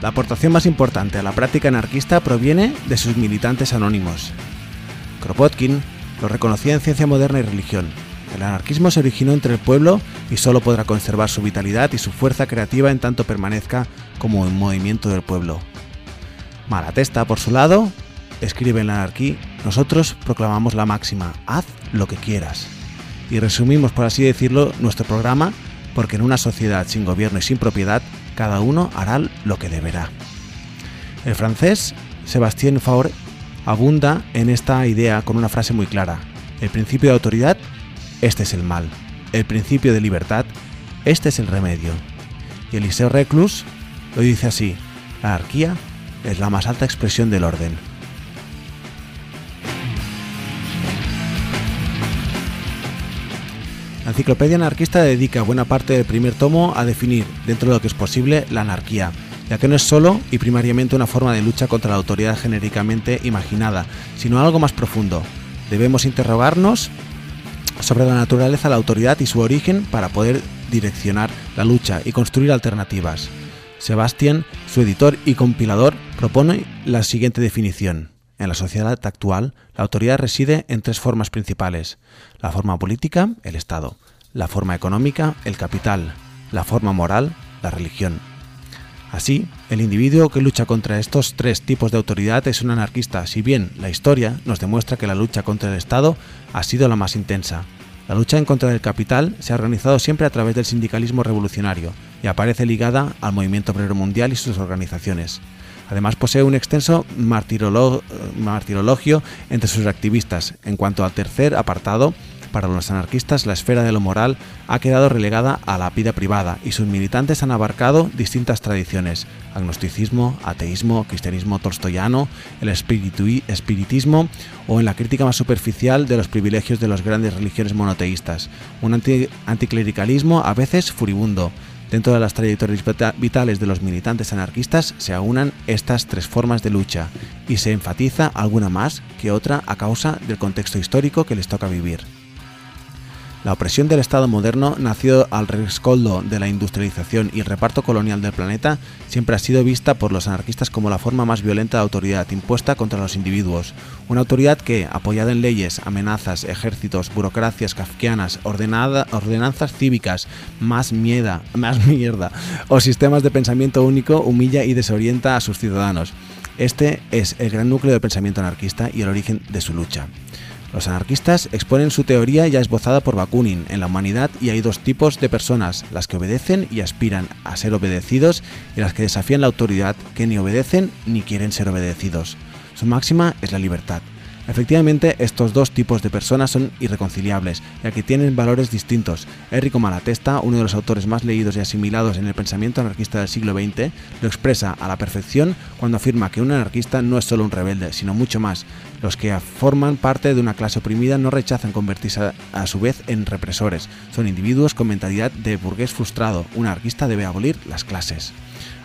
La aportación más importante a la práctica anarquista proviene de sus militantes anónimos. Kropotkin, Lo reconocía en ciencia moderna y religión. El anarquismo se originó entre el pueblo y solo podrá conservar su vitalidad y su fuerza creativa en tanto permanezca como un movimiento del pueblo. Malatesta, por su lado, escribe en la anarquía, nosotros proclamamos la máxima, haz lo que quieras. Y resumimos, por así decirlo, nuestro programa, porque en una sociedad sin gobierno y sin propiedad, cada uno hará lo que deberá. El francés Sébastien Faure abunda en esta idea con una frase muy clara. El principio de autoridad, este es el mal. El principio de libertad, este es el remedio. Y Eliseo Reclus lo dice así, la anarquía es la más alta expresión del orden. Enciclopedia anarquista dedica buena parte del primer tomo a definir, dentro de lo que es posible, la anarquía, ya que no es solo y primariamente una forma de lucha contra la autoridad genéricamente imaginada, sino algo más profundo. Debemos interrogarnos sobre la naturaleza de la autoridad y su origen para poder direccionar la lucha y construir alternativas. Sebastián, su editor y compilador, propone la siguiente definición. En la sociedad actual, la autoridad reside en tres formas principales. La forma política, el Estado. La forma económica, el capital. La forma moral, la religión. Así, el individuo que lucha contra estos tres tipos de autoridad es un anarquista, si bien la historia nos demuestra que la lucha contra el Estado ha sido la más intensa. La lucha en contra del capital se ha organizado siempre a través del sindicalismo revolucionario y aparece ligada al movimiento obrero mundial y sus organizaciones. Además posee un extenso martirolo martirologio entre sus activistas. En cuanto al tercer apartado, para los anarquistas la esfera de lo moral ha quedado relegada a la vida privada y sus militantes han abarcado distintas tradiciones, agnosticismo, ateísmo, cristianismo tolstoyano, el espiritismo o en la crítica más superficial de los privilegios de las grandes religiones monoteístas, un anti anticlericalismo a veces furibundo, Dentro de las trayectorias vitales de los militantes anarquistas se aunan estas tres formas de lucha y se enfatiza alguna más que otra a causa del contexto histórico que les toca vivir. La opresión del Estado moderno, nacido al rescoldo de la industrialización y el reparto colonial del planeta, siempre ha sido vista por los anarquistas como la forma más violenta de autoridad impuesta contra los individuos. Una autoridad que, apoyada en leyes, amenazas, ejércitos, burocracias kafkianas, ordenada, ordenanzas cívicas, más, mieda, <laughs> más mierda o sistemas de pensamiento único, humilla y desorienta a sus ciudadanos. Este es el gran núcleo del pensamiento anarquista y el origen de su lucha. Los anarquistas exponen su teoría ya esbozada por Bakunin en la humanidad y hay dos tipos de personas, las que obedecen y aspiran a ser obedecidos y las que desafían la autoridad, que ni obedecen ni quieren ser obedecidos. Su máxima es la libertad. Efectivamente, estos dos tipos de personas son irreconciliables, ya que tienen valores distintos. Enrico Malatesta, uno de los autores más leídos y asimilados en el pensamiento anarquista del siglo XX, lo expresa a la perfección cuando afirma que un anarquista no es solo un rebelde, sino mucho más. Los que forman parte de una clase oprimida no rechazan convertirse a su vez en represores, son individuos con mentalidad de burgués frustrado. Un anarquista debe abolir las clases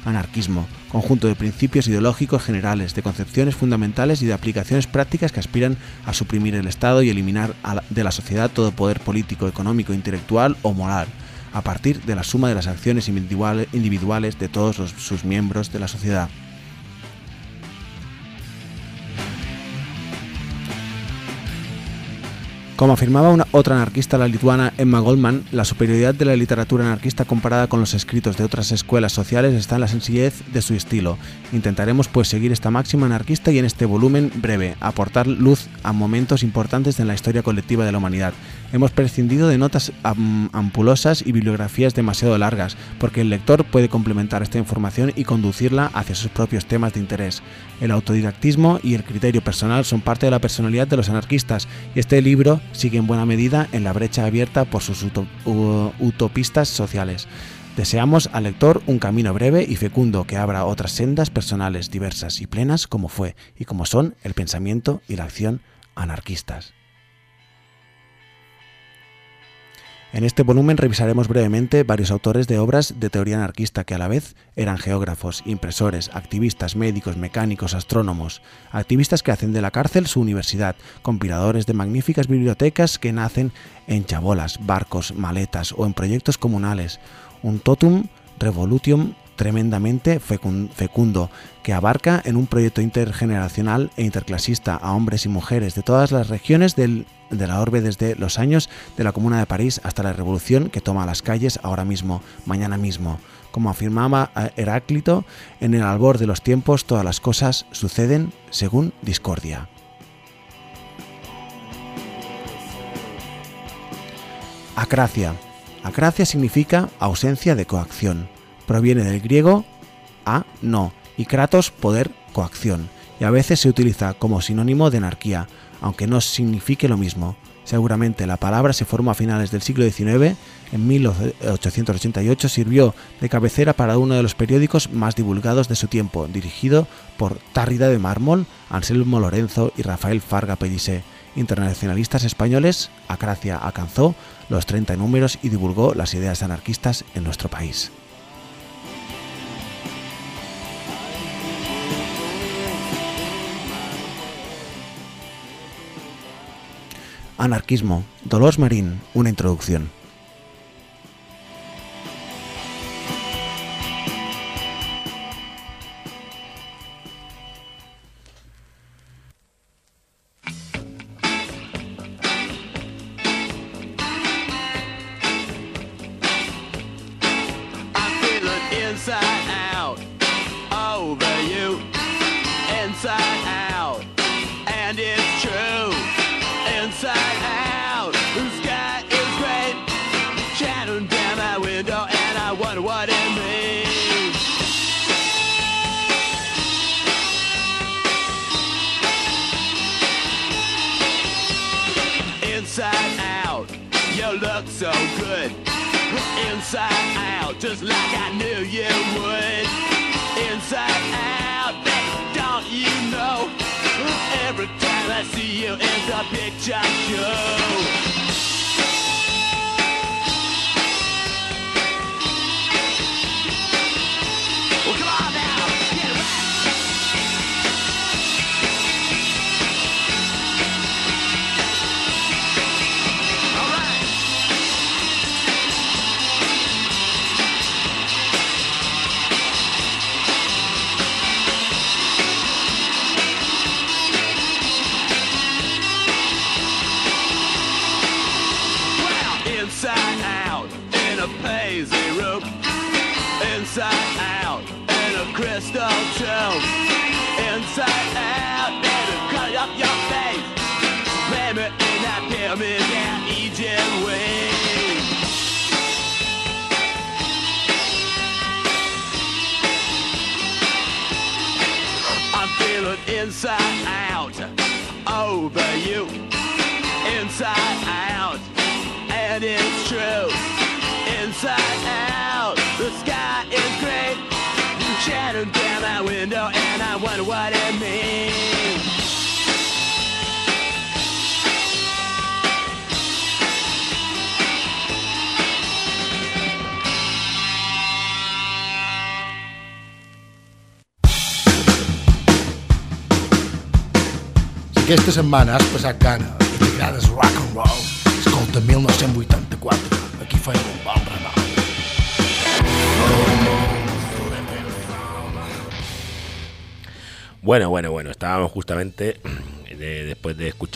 anarquismo, conjunto de principios ideológicos generales, de concepciones fundamentales y de aplicaciones prácticas que aspiran a suprimir el Estado y eliminar de la sociedad todo poder político, económico, intelectual o moral, a partir de la suma de las acciones individuales de todos los, sus miembros de la sociedad. Como afirmaba una otra anarquista, la lituana Emma Goldman, la superioridad de la literatura anarquista comparada con los escritos de otras escuelas sociales está en la sencillez de su estilo. Intentaremos pues seguir esta máxima anarquista y en este volumen breve aportar luz a momentos importantes en la historia colectiva de la humanidad. Hemos prescindido de notas ampulosas y bibliografías demasiado largas, porque el lector puede complementar esta información y conducirla hacia sus propios temas de interés. El autodidactismo y el criterio personal son parte de la personalidad de los anarquistas, y este libro sigue en buena medida en la brecha abierta por sus utopistas sociales. Deseamos al lector un camino breve y fecundo que abra otras sendas personales diversas y plenas como fue y como son el pensamiento y la acción anarquistas. En este volumen revisaremos brevemente varios autores de obras de teoría anarquista que a la vez eran geógrafos, impresores, activistas, médicos, mecánicos, astrónomos, activistas que hacen de la cárcel su universidad, compiladores de magníficas bibliotecas que nacen en chabolas, barcos, maletas o en proyectos comunales, un totum revolutium tremendamente fecundo, que abarca en un proyecto intergeneracional e interclasista a hombres y mujeres de todas las regiones del de la orbe desde los años de la Comuna de París hasta la revolución que toma las calles ahora mismo, mañana mismo. Como afirmaba eh, Heráclito, en el albor de los tiempos todas las cosas suceden según discordia. Acracia. Acracia significa ausencia de coacción. Proviene del griego a no y kratos poder coacción y a veces se utiliza como sinónimo de anarquía, aunque no signifique lo mismo. Seguramente la palabra se formó a finales del siglo XIX, en 1888 sirvió de cabecera para uno de los periódicos más divulgados de su tiempo, dirigido por Tárrida de Mármol, Anselmo Lorenzo y Rafael Farga Pellicé. Internacionalistas españoles, Acracia alcanzó los 30 números y divulgó las ideas anarquistas en nuestro país. Anarquismo, Dolores Marín, una introducción.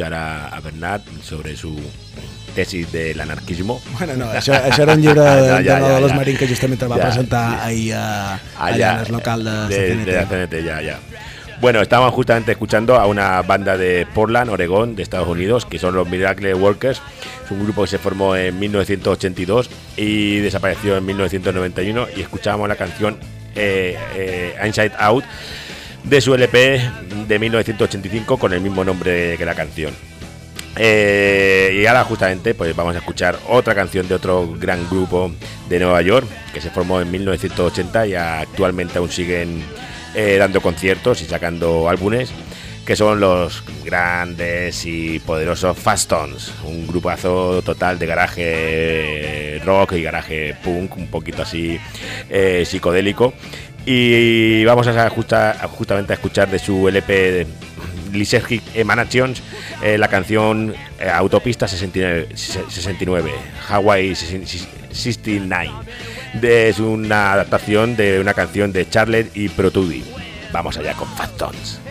Escuchar a, a Bernat sobre su tesis del anarquismo. Bueno, no, <laughs> això, això era un llibre de, No, de ja, ja, Dolors ja. Marín que justament el va Ja, presentar sí. ahir a, Allá, allà en el local de, de, CCNT. de la CNT, ya, ya. Bueno, estábamos justamente escuchando a una banda de Portland, Oregón, de Estados Unidos, que son los Miracle Workers. Es un grupo que se formó en 1982 y desapareció en 1991. Y escuchábamos la canción eh, eh, Inside Out de su LP de 1985 con el mismo nombre que la canción. Eh, y ahora justamente pues vamos a escuchar otra canción de otro gran grupo de Nueva York que se formó en 1980 y actualmente aún siguen eh, dando conciertos y sacando álbumes que son los grandes y poderosos Fastones, un grupazo total de garaje rock y garaje punk, un poquito así eh, psicodélico. Y vamos a justa- justamente a escuchar de su LP Lysergic Emanations eh, la canción eh, Autopista 69, 69 Hawaii 69. De- es una adaptación de una canción de Charlotte y Protudi. Vamos allá con. Thank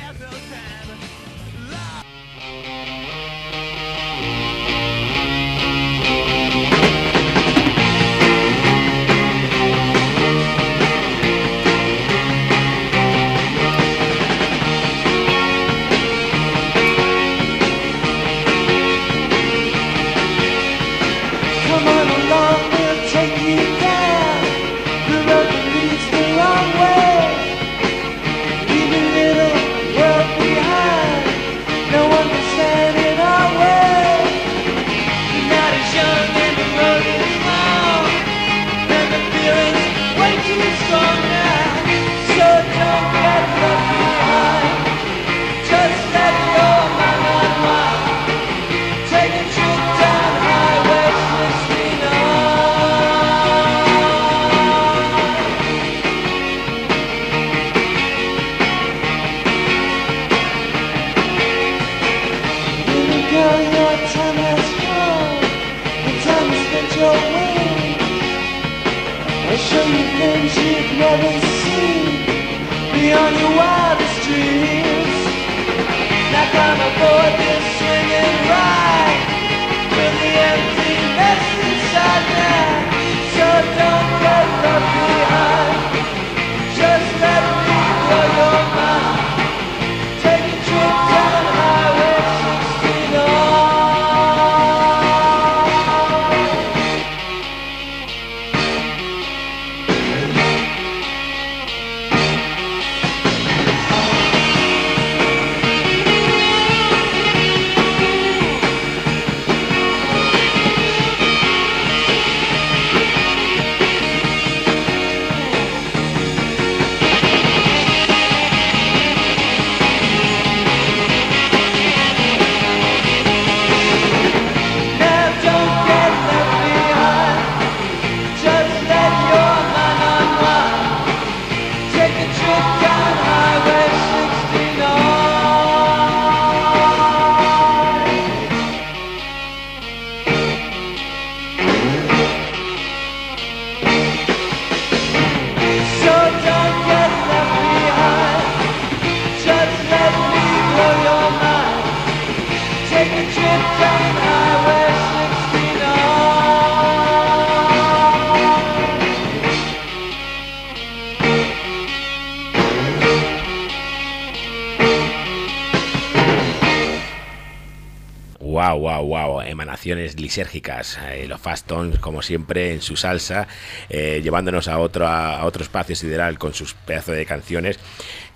Wow, wow, wow, emanaciones lisérgicas. Eh, los Fastones, como siempre, en su salsa, eh, llevándonos a otro, a otro espacio sideral con sus pedazos de canciones.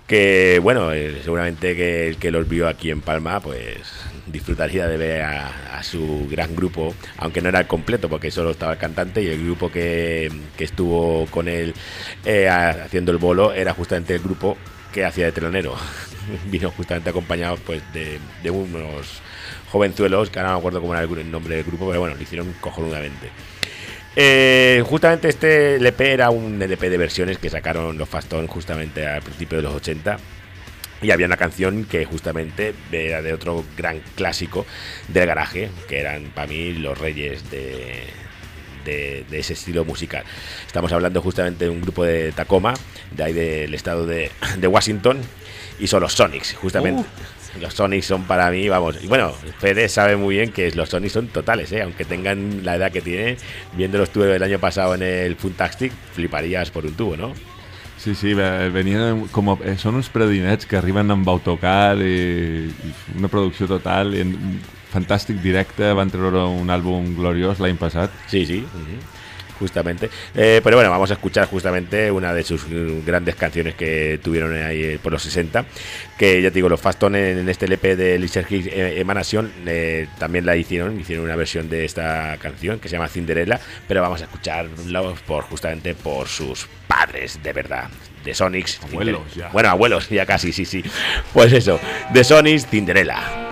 Que, bueno, eh, seguramente que el que los vio aquí en Palma, pues disfrutaría de ver a, a su gran grupo, aunque no era el completo, porque solo estaba el cantante y el grupo que, que estuvo con él eh, haciendo el bolo era justamente el grupo que hacía de telonero. <laughs> Vino justamente acompañado pues de, de unos jovenzuelos, que ahora no me acuerdo cómo era el, nombre del grupo, pero bueno, lo hicieron cojonudamente. Eh, justamente este LP era un LP de versiones que sacaron los Fastón justamente al principio de los 80. Y había una canción que justamente era de otro gran clásico del garaje, que eran para mí los reyes de, ese estilo musical. Estamos hablando justamente de un grupo de Tacoma, de ahí del estado de, de Washington, y son los Sonics, justamente. Los Sonics son para mí, vamos, y bueno, Fede sabe muy bien que los Sonics son totales, ¿eh? aunque tengan la edad que tienen, viéndolos tú el año pasado en el Funtastic, fliparías por un tubo, ¿no? Sí, sí, ve- venien com a, eh, són uns predinets que arriben amb autocar i, i una producció total i en, fantàstic directe, van treure un àlbum gloriós l'any passat. Sí, sí, justamente. Eh, pero bueno, vamos a escuchar justamente una de sus grandes canciones que tuvieron ahí eh, por los 60, que ya te digo, los Faston en, en este LP de Lysergic eh, Emanación eh, también la hicieron, hicieron una versión de esta canción que se llama Cinderella, pero vamos a escucharlo por justamente por sus padres de verdad. De Sonics, Abuelos, ya. Bueno, abuelos, ya casi, sí, sí. Pues eso, de Sonics, Cinderella.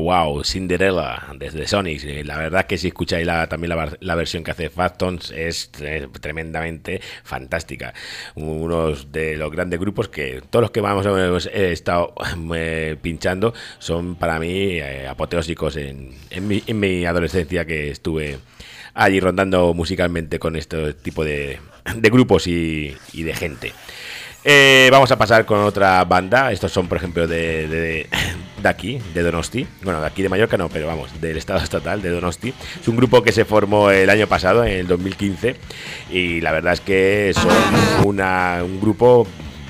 Wow, Cinderella desde Sonic. Eh, La verdad que si escucháis la- también la, versión que hace Factons es eh, tremendamente fantástica. Unos de los grandes grupos que todos los que vamos hemos he estado <laughs> eh, pinchando son para mí eh, apoteósicos en, en mi, en mi adolescencia que estuve allí rondando musicalmente con este tipo de, grupos y de gente. Eh, vamos a pasar con otra banda. Estos son, por ejemplo, de, de, aquí, de Donosti. Bueno, de aquí de Mallorca no, pero vamos, del estado estatal de Donosti. Es un grupo que se formó el año pasado, en el 2015. Y la verdad es que son una, un grupo,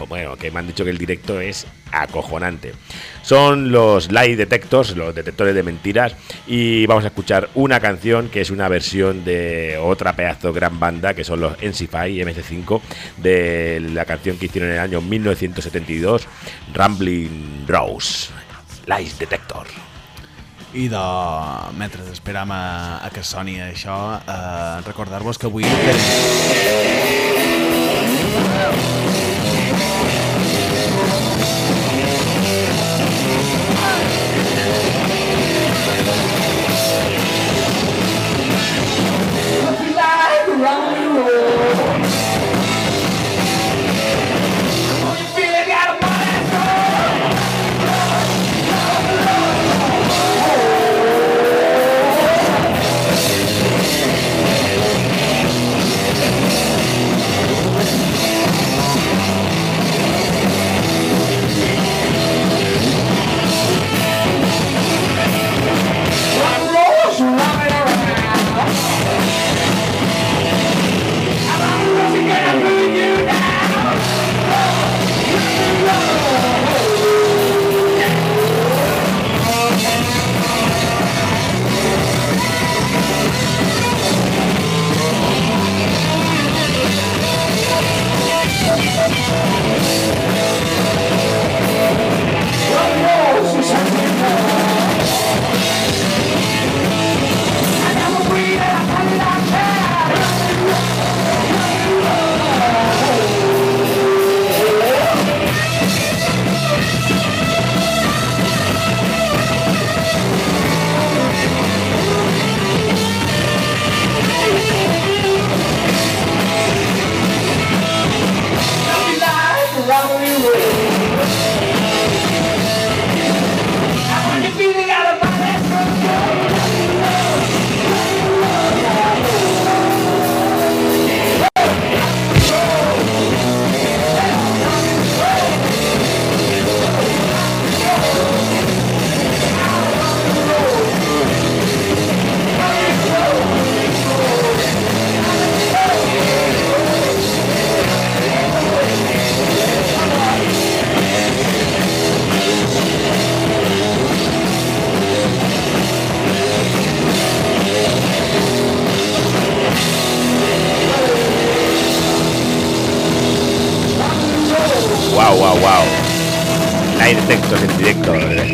bueno, que me han dicho que el directo es acojonante. Son los Lie Detectors, los detectores de mentiras. Y vamos a escuchar una canción que es una versión de otra pedazo gran banda, que son los NC5 y MC5, de la canción que hicieron en el año 1972, Rambling Rose. Lies Detector. I de, mentre esperam a, a que soni això, eh, recordar-vos que avui...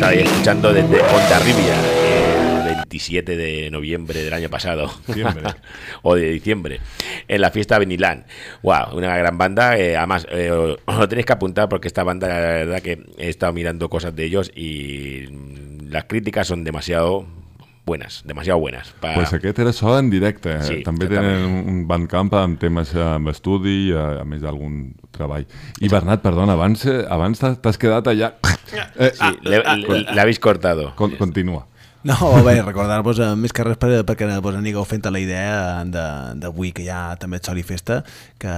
estáis escuchando desde Ondarribia el 27 de noviembre del año pasado. <laughs> O de diciembre. En la fiesta Benilán. Wow, una gran banda. eh, además, eh, os lo tenéis que apuntar porque esta banda, la verdad que he estado mirando cosas de ellos y mm, las críticas son demasiado buenas, demasiado buenas. Pa- Pues aquest era so en directe. eh? Sí, També tenen un bandcamp amb temes eh, amb estudi, eh, a més d'algun treball. I Bernat, perdona, abans, abans t'has quedat allà... Sí, le- le- le habéis cortado. Con, continua. No, bé, recordar-vos eh, més que res per, perquè vos anigueu fent la idea de- d'avui que hi ha també Sol i Festa, que,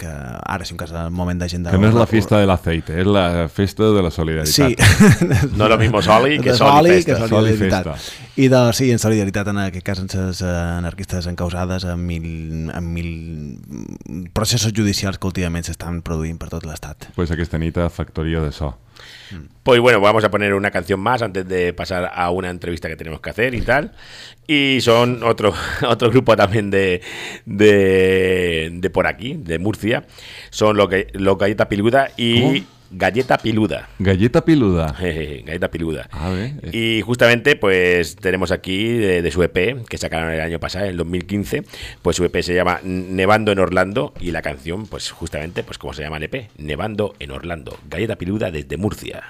que ara sí que és el moment d'agenda. Que no és la festa de l'aceite, és la festa de la solidaritat. Sí. <laughs> No lo mismo Soli que De Sol i que Festa. Sol i Sol i solidaritat. Festa. I de, sí, en solidaritat en aquest cas amb les eh, anarquistes encausades amb mil, amb mil processos judicials que últimament s'estan produint per tot l'estat. Pues aquesta nit a Factoria de So. Pues bueno, vamos a poner una canción más antes de pasar a una entrevista que tenemos que hacer y tal. Y son otro, <laughs> otro grupo también de, de, por aquí, de Murcia. Son los, Ga- los Galleta Piluda y. Galleta Piluda. Galleta piluda. <laughs> Galleta Piluda. A ver, eh, Y justamente, pues tenemos aquí de, de su EP que sacaron el año pasado, en el 2015. Pues su EP se llama Nevando en Orlando y la canción, pues justamente, pues como se llama el EP, Nevando en Orlando. Galleta Piluda desde Murcia.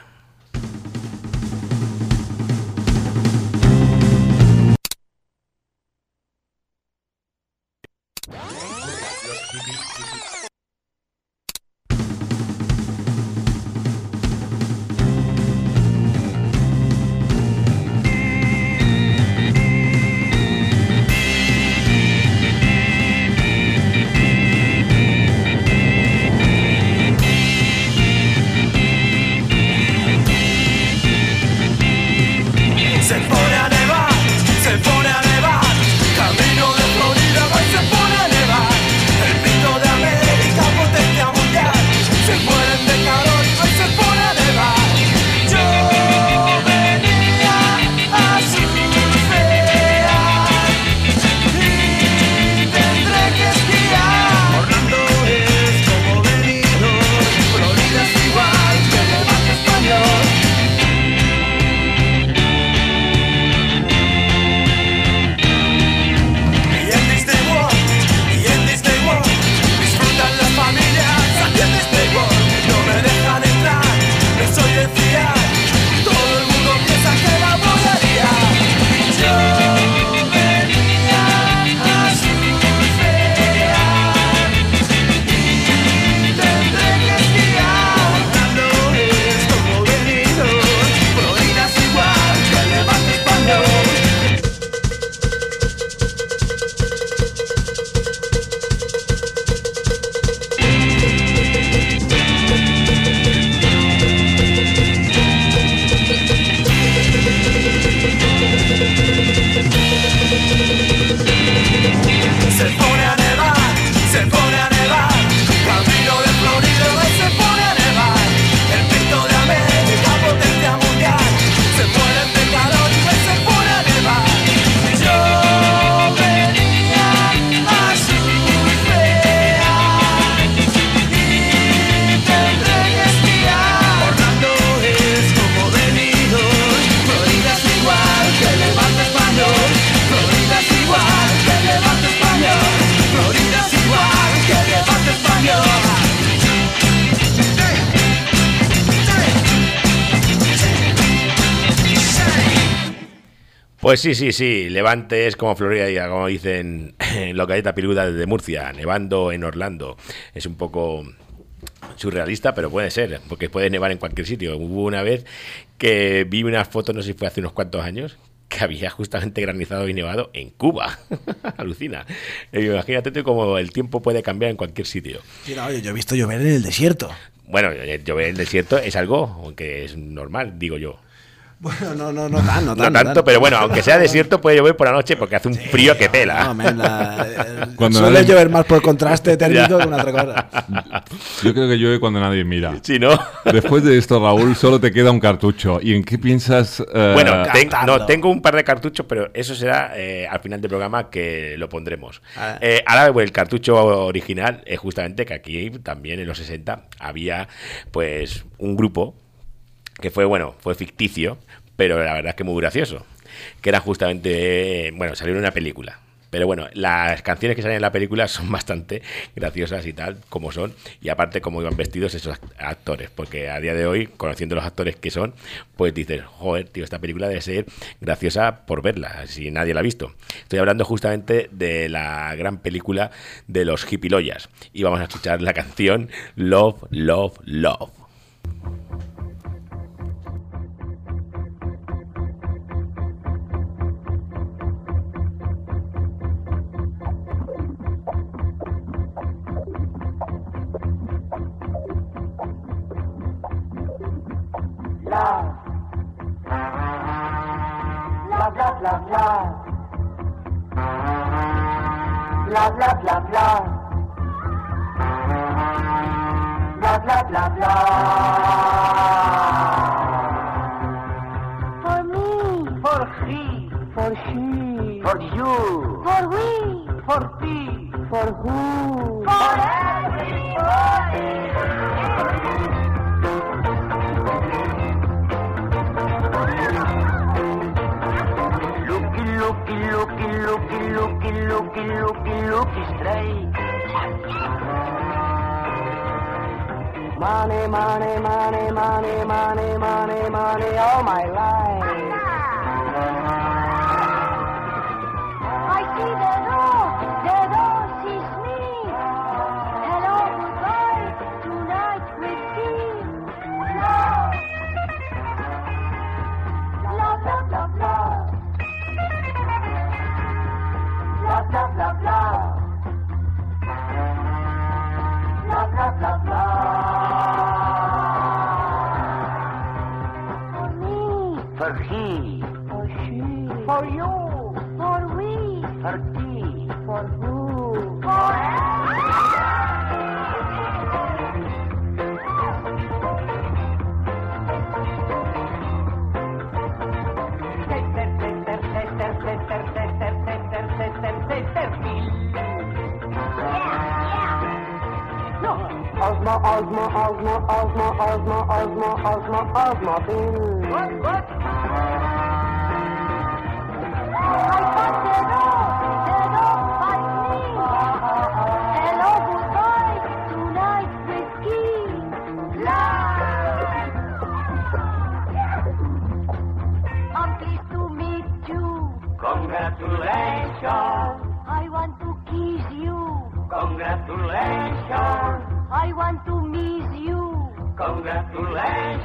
Pues sí, sí, sí. Levante es como Florida, y como dicen <laughs> en galleta piluda desde Murcia, nevando en Orlando. Es un poco surrealista, pero puede ser, porque puede nevar en cualquier sitio. Hubo una vez que vi unas fotos, no sé si fue hace unos cuantos años, que había justamente granizado y nevado en Cuba. <laughs> Alucina. Eh, Imagínate tú cómo el tiempo puede cambiar en cualquier sitio. Sí, no, yo, he visto llover en el desierto. Bueno, llover en el desierto es algo que es normal, digo yo. Bueno, no, no, no tan, no No tan. tanto, pero bueno, aunque sea desierto, puede llover por la noche porque hace un frío que pela. No, men, la- <laughs> el- Cuando suele nadie- llover más por contraste <laughs> térmico Ya. que una otra cosa. Yo creo que llueve cuando nadie mira. Sí, ¿no? Después de esto, Raúl, <laughs> solo te queda un cartucho. ¿Y en qué piensas? eh, Bueno, ten- no, tengo un par de cartuchos, pero eso será eh, al final del programa que lo pondremos. Ah. Eh, ahora, pues, el cartucho original es justamente que aquí también en los 60 había pues un grupo que fue, bueno, fue ficticio, pero la verdad es que muy gracioso. Que era justamente, bueno, salió en una película. Pero bueno, las canciones que salen en la película son <laughs> bastante graciosas y tal, como son. Y aparte, cómo iban vestidos esos act- actores. Porque a día de hoy, conociendo los actores que son, pues dices, joder, tío, esta película debe ser graciosa por verla, si nadie la ha visto. Estoy hablando justamente de la gran película de los hippiloyas. Y vamos a escuchar la canción Love, Love, Love. Bla bla. Bla bla bla bla. Bla bla. For me. For he. For she. For you. For we. For thee. For who. For everybody. Looky, looky, looky, looky, looky, looky, looky, straight. Money, money, money, money, money, money, money, all my life. Ozma, Ozma, Ozma, Ozma, Ozma, Ozma, Ozma, Bean. land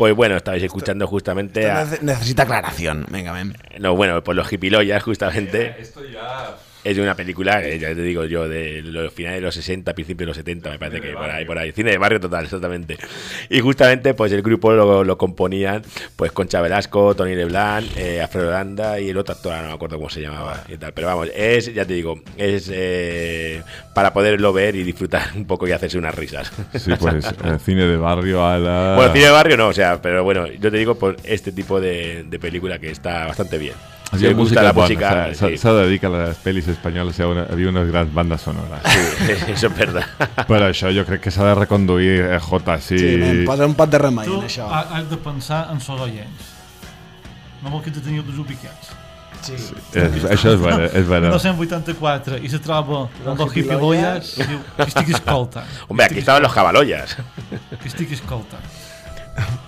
Pues bueno, estabais escuchando justamente a... Necesita aclaración. Venga, ven. No, bueno, pues los hipiloyas, justamente. Esto ya... Es de una película, eh, ya te digo yo, de los finales de los 60, principios de los 70, me parece que por ahí, por ahí. Cine de barrio total, exactamente. Y justamente, pues el grupo lo, lo componían, pues Concha Velasco, Tony Leblanc, eh, Alfredo Landa y el otro actor, no me acuerdo cómo se llamaba y tal. Pero vamos, es, ya te digo, es eh, para poderlo ver y disfrutar un poco y hacerse unas risas. Sí, pues <laughs> eh, cine de barrio a la... Bueno, cine de barrio no, o sea, pero bueno, yo te digo por este tipo de, de película que está bastante bien. Havia gusta música la bona, s'ha- sí. de dir que a les pel·lis espanyoles hi havia unes grans bandes sonores. Sí, <laughs> eso es verdad. Per això jo crec que s'ha de reconduir eh, J. Sí, Sí, nen, posa un pot de remei Tu en això. ha- has de pensar en sorollens. No vol que te teniu desubicats. Sí. És- això és vera, és vera. 1984 i se troba amb los hipiloyas i diu que estic escoltant. Hombre, aquí estaban los jabaloyas. Que estic escoltant.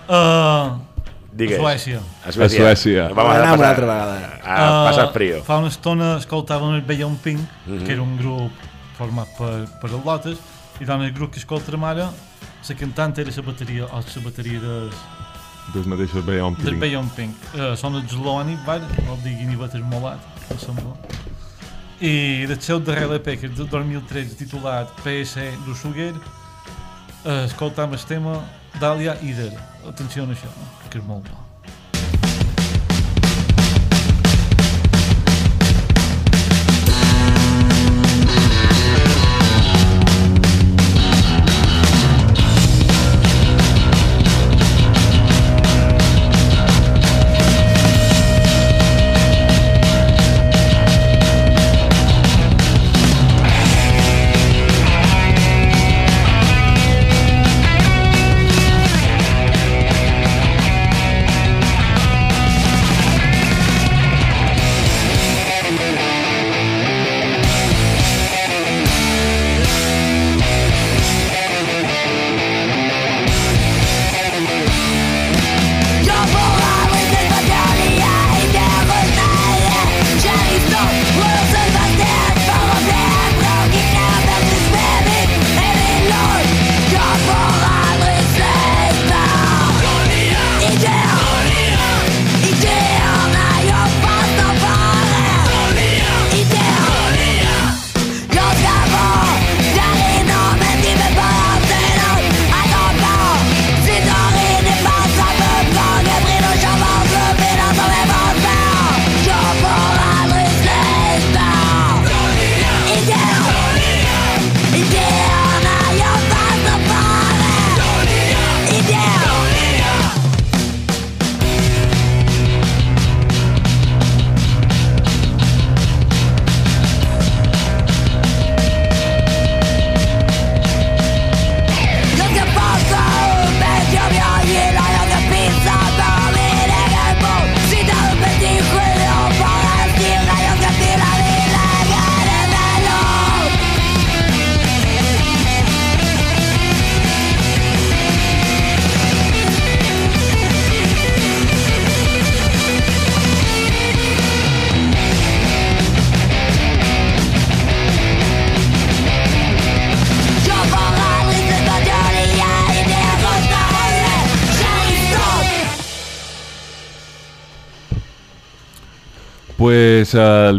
Uh, <laughs> Digues. Suècia. A Suècia. A Suècia. Vamos a, Anem una altra vegada. a Uh, pasar frío. Fa una estona escoltàvem el Beyond Pink, Mhm. que era un grup format per, per el Lotes, i dans el grup que escoltarem ara, la cantant era la bateria, o la bateria des, Dels mateixos Beyond del Pink. Beyond Pink. Uh, són els Sloani, val? no diguin i bates molat, em sembla. I del seu darrer EP, que és del 2013, titulat PS Rusuger, uh, escoltam el tema Dàlia Ider. Atenció a això, que je monte.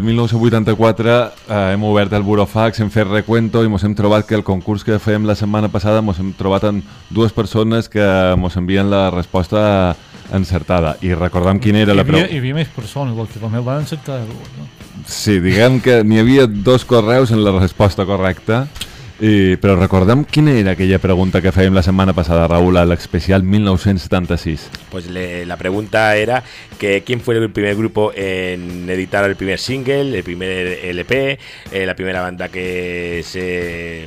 Bo. Pues eh, el 1984 eh, hem obert el Burofax, hem fet recuento i ens hem trobat que el concurs que fèiem la setmana passada ens hem trobat amb dues persones que ens envien la resposta encertada. I recordam quina era la pregunta. hi havia més persones, el que també el van encertar. No? Sí, diguem que n'hi havia dos correus en la resposta correcta, i, però recordem quina era aquella pregunta que fèiem la setmana passada, Raúl, a l'especial 1976. Pues le- la pregunta era que quién fue el primer grupo en editar el primer single, el primer LP, eh, la primera banda que se,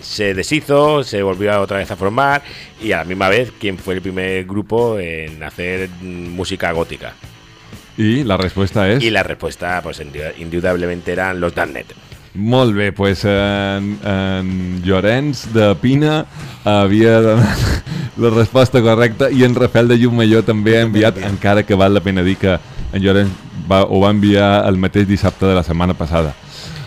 se deshizo, se volvió otra vez a formar y a la misma vez quién fue el primer grupo en hacer música gótica. I la resposta és... Y la respuesta, pues indu- indudablemente eran los Darknet. Molt bé, doncs en, en Llorenç de Pina havia donat <laughs> la resposta correcta i en Rafael de Llumalló també ha enviat, encara que val la pena dir que en Llorenç va, ho va enviar el mateix dissabte de la setmana passada.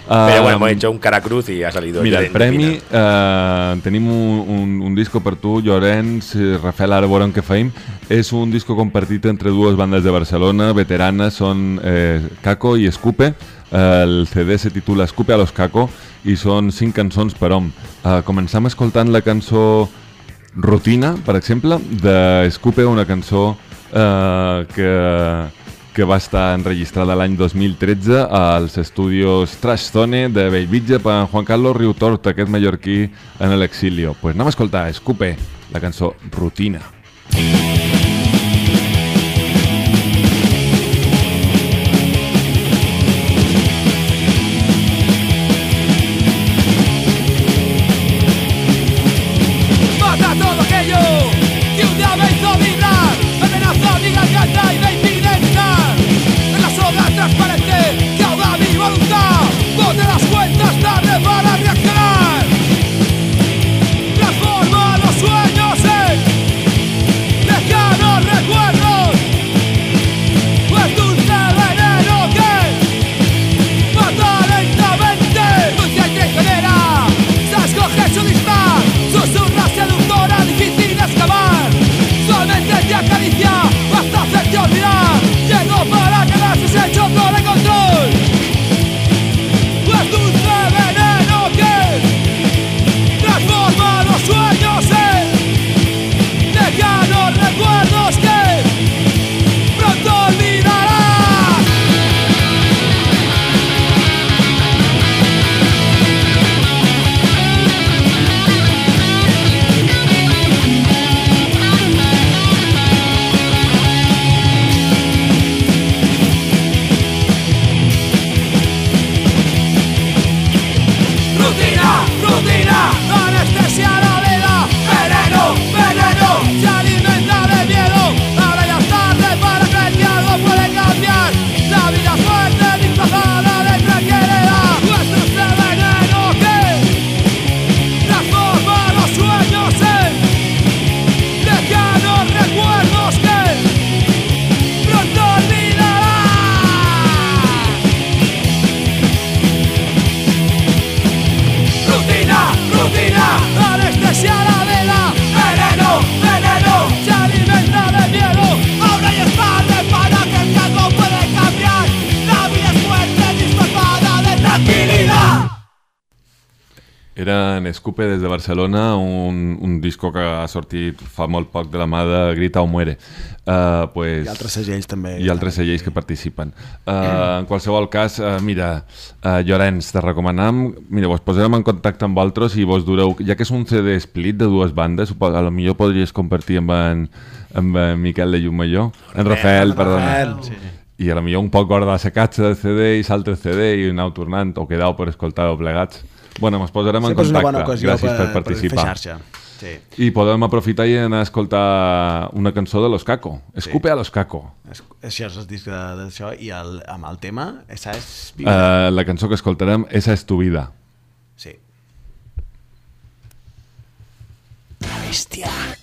Pero bueno, hemos hecho un cara cruz y ha salido Mira, el premi, eh, tenim un, un, un disco per tu, Llorenç, eh, Rafael, ara veurem què feim. És un disco compartit entre dues bandes de Barcelona, veteranes, són eh, Caco i Escupe. El CD se titula Escupe a los Caco i són cinc cançons per hom. Eh, començam escoltant la cançó Rutina, per exemple, d'Escupe, una cançó eh, que, que va estar enregistrada l'any 2013 als estudis Trash Zone de Bellvitge per Juan Carlos Riutort, aquest mallorquí en l'exilio. Pues anem a escoltar Escupe, la cançó Rutina. Mata sortit fa molt poc de la mà de Grita o Muere. Uh, pues, I altres segells també. I altres segells que participen. Uh, en qualsevol cas, uh, mira, uh, Llorenç, te recomanam, mira, vos posarem en contacte amb vosaltres i vos dureu, ja que és un CD split de dues bandes, a lo millor podries compartir amb en, amb en Miquel de Llumalló, en Rafael, perdona. Rafael, sí. I a lo millor un poc guardar la catxa del CD i l'altre CD i anau tornant o quedau per escoltar-ho plegats. Bueno, ens posarem en Sempre una bona contacte. Gràcies per- per, per participar. xarxa. Sí. I podem aprofitar i anar a escoltar una cançó de Los Caco. Escupe a Los Caco. Es- Això és el disc d'això i el, amb el tema, esa és... Uh, la cançó que escoltarem, Esa és tu vida. Sí. bestia. Quiero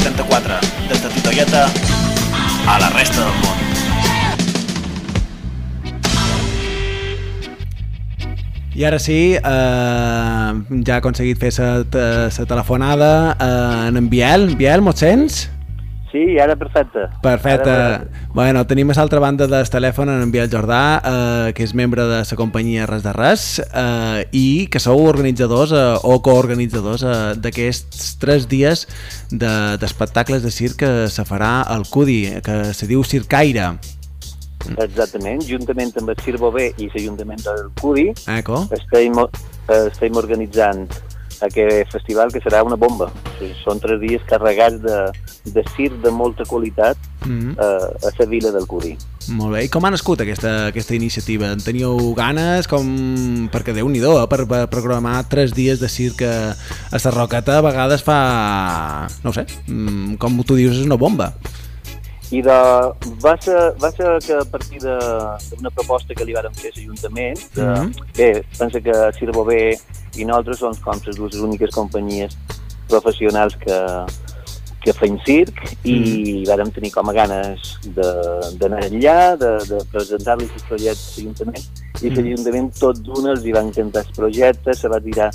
1984, des de Titoieta a la resta del món. I ara sí, eh, ja ha aconseguit fer la telefonada eh, en Biel. Biel, mos sents? Sí, ara perfecte. Perfecte. Ara, Bueno, tenim a l'altra banda del telèfon en Biel Jordà, eh, que és membre de la companyia Res de Res eh, i que sou organitzadors eh, o coorganitzadors eh, d'aquests tres dies de- d'espectacles de circ que se farà al CUDI, que se diu Circaire. Exactament, juntament amb el Cirbové i l'Ajuntament del CUDI estem, eh, estem organitzant aquest festival que serà una bomba. O sigui, Són tres dies carregats de, de circ de molta qualitat Mm. eh, a la vila del CUDI. Molt bé. I com ha nascut aquesta, aquesta iniciativa? En teníeu ganes? Com... Perquè Déu-n'hi-do, eh? per, per programar tres dies de circ a, Sarroqueta a vegades fa... no sé, mm, com tu dius, és una bomba. I de, va, ser, va ser que a partir d'una proposta que li vàrem fer a l'Ajuntament, de, Mhm. bé, pensa que Cirbové i nosaltres som com les dues úniques companyies professionals que, que feim circ i vàrem tenir com a ganes de- d'anar enllà, de, de presentar-li els projectes a l'Ajuntament i Mhm. l'Ajuntament tot d'una els hi va encantar el projecte, se va tirar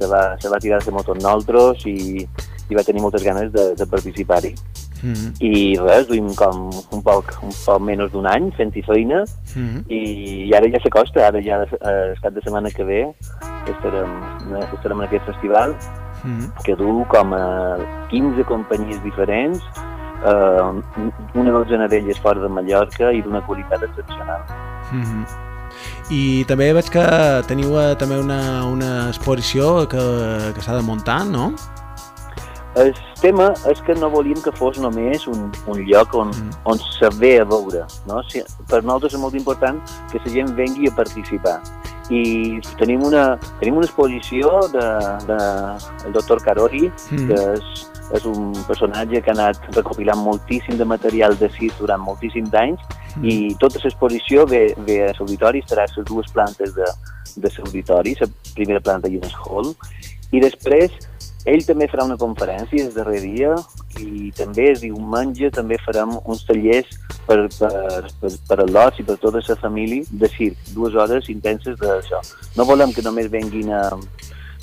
se va, se va tirar de moto amb nosaltres i, i va tenir moltes ganes de, de participar-hi. Mm. I res, duim com un poc, un poc menys d'un any fent-hi feina Mm. i, i ara ja s'acosta, ara ja eh, el cap de setmana que ve estarem, estarem en aquest festival Mm. que du com a 15 companyies diferents, eh, una dotzena d'elles fora de Mallorca i d'una qualitat excepcional. Mm I també veig que teniu eh, també una, una exposició que, que s'ha de muntar, no? El tema és que no volíem que fos només un, un lloc on, mm. on se ve a veure. No? Si, per nosaltres és molt important que la gent vengui a participar. I tenim una, tenim una exposició de, de el doctor Carori, Mm. que és, és un personatge que ha anat recopilant moltíssim de material de circ durant moltíssims anys mm. i tota l'exposició ve, ve a l'auditori, estarà a les dues plantes de, de l'auditori, la primera planta i un hall, i després ell també farà una conferència el darrer dia i també el diumenge també farem uns tallers per, per, per, per a l'os i per tota la família de circ, dues hores intenses d'això. No volem que només venguin a,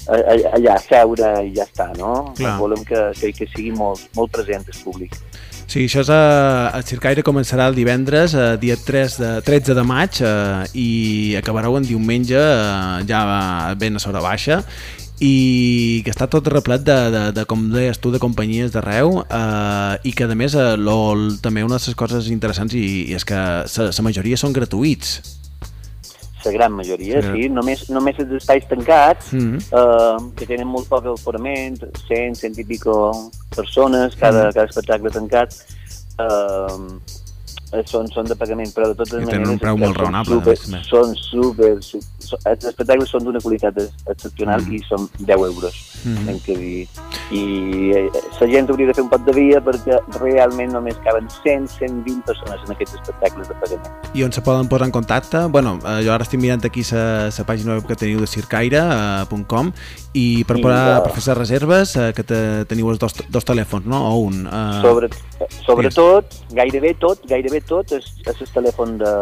a, a, allà a seure i ja està, no? Clar. Volem que, que, que sigui molt, molt present el públic. Sí, això és a, el Circaire començarà el divendres, eh, dia 3 de, 13 de maig, eh, i acabareu en diumenge, eh, ja ben a sobre baixa, i que està tot replet de, de, de com deies tu, de companyies d'arreu eh, i que a més eh, lo, també una de les coses interessants i, i és que la majoria són gratuïts La gran majoria, Sí. sí. Només, només els espais tancats, Mhm. eh, que tenen molt poc aforament, 100, 100 i pico persones, cada, Mhm. cada espectacle tancat, eh, són, són de pagament, però de totes I maneres... tenen un preu molt raonable, Super, més. són super... su- so- Els espectacles són d'una qualitat ex- excepcional Mhm. i són 10 euros. Mhm. Hem que dir. I eh, la gent hauria de fer un pot de via perquè realment només caben 100, 120 persones en aquests espectacles de pagament. i on se poden posar en contacte bueno, eh, jo ara estic mirant aquí la pàgina web que teniu de circaire.com i per, I, posar, eh, per fer les reserves eh, que te, teniu els dos, dos telèfons, no? o un eh, Sobre, sobretot, gairebé tot, gairebé tot és, és el telèfon de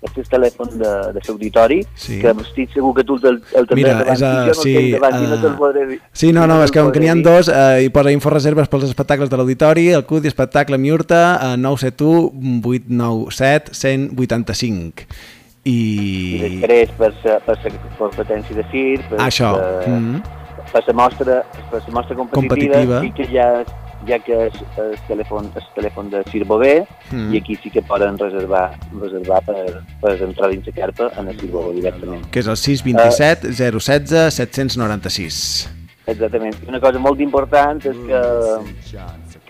el telèfon de, de l'auditori, Sí. que estic segur que tu el, el tindràs Mira, és a, i jo no sí, davant, i no te'l eh, podré dir. sí, no, no, no és que te'l com que n'hi ha dos eh, hi posa inforreserves pels espectacles de l'auditori el CUD i espectacle Miurta eh, 971 897 185 i... I després per la per competència de circ, per, Això, per, mhm. per la mostra, per la mostra competitiva, Competitiva. sí que ja, ja que és el telèfon, el telèfon de Circ Bové, Mhm. i aquí sí que poden reservar, reservar per, per entrar dins la carpa en el Circ Bové directament. que és el 627 016 796 Exactament. I una cosa molt important és que,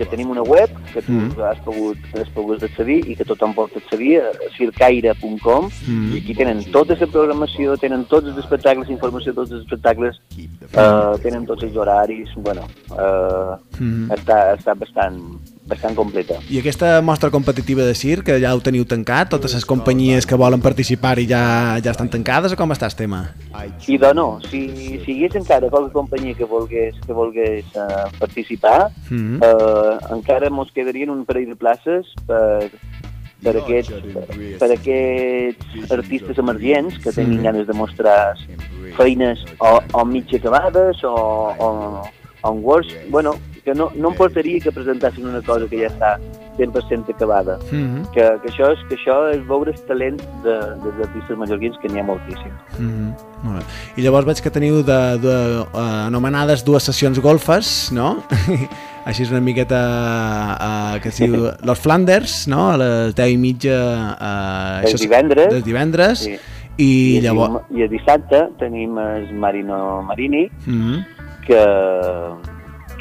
que tenim una web que tu Mm. has pogut, has pogut accedir i que tothom pot accedir a circaire.com Mm. i aquí tenen tota la programació, tenen tots els espectacles, informació de tots els espectacles, eh, tenen tots els horaris, bueno, eh, Mm. està, està bastant, bastant completa. I aquesta mostra competitiva de circ, que ja ho teniu tancat, totes les companyies que volen participar-hi ja, ja estan tancades, o com està el tema? I de no, si, si hi hagués encara qualque companyia que volgués, que volgués uh, participar, Mhm. uh, encara mos quedarien un parell de places per, per, aquests, per aquests artistes emergents que tinguin ganes de mostrar feines o, o mig acabades o, o, o en works. Bueno, que no, no em portaria que presentassin una cosa que ja està 100% acabada. Mhm. Que, que, això és, que això és veure el talent de, dels artistes mallorquins, que n'hi ha moltíssim. Mhm, molt bé. I llavors veig que teniu de, de, uh, anomenades dues sessions golfes, no? <laughs> Així és una miqueta uh, que es diu <laughs> Los Flanders, no? A les 10 i mitja... Uh, Els divendres. Els divendres. Sí. I, el llavors... I el dissabte tenim el Marino Marini, Mhm. que,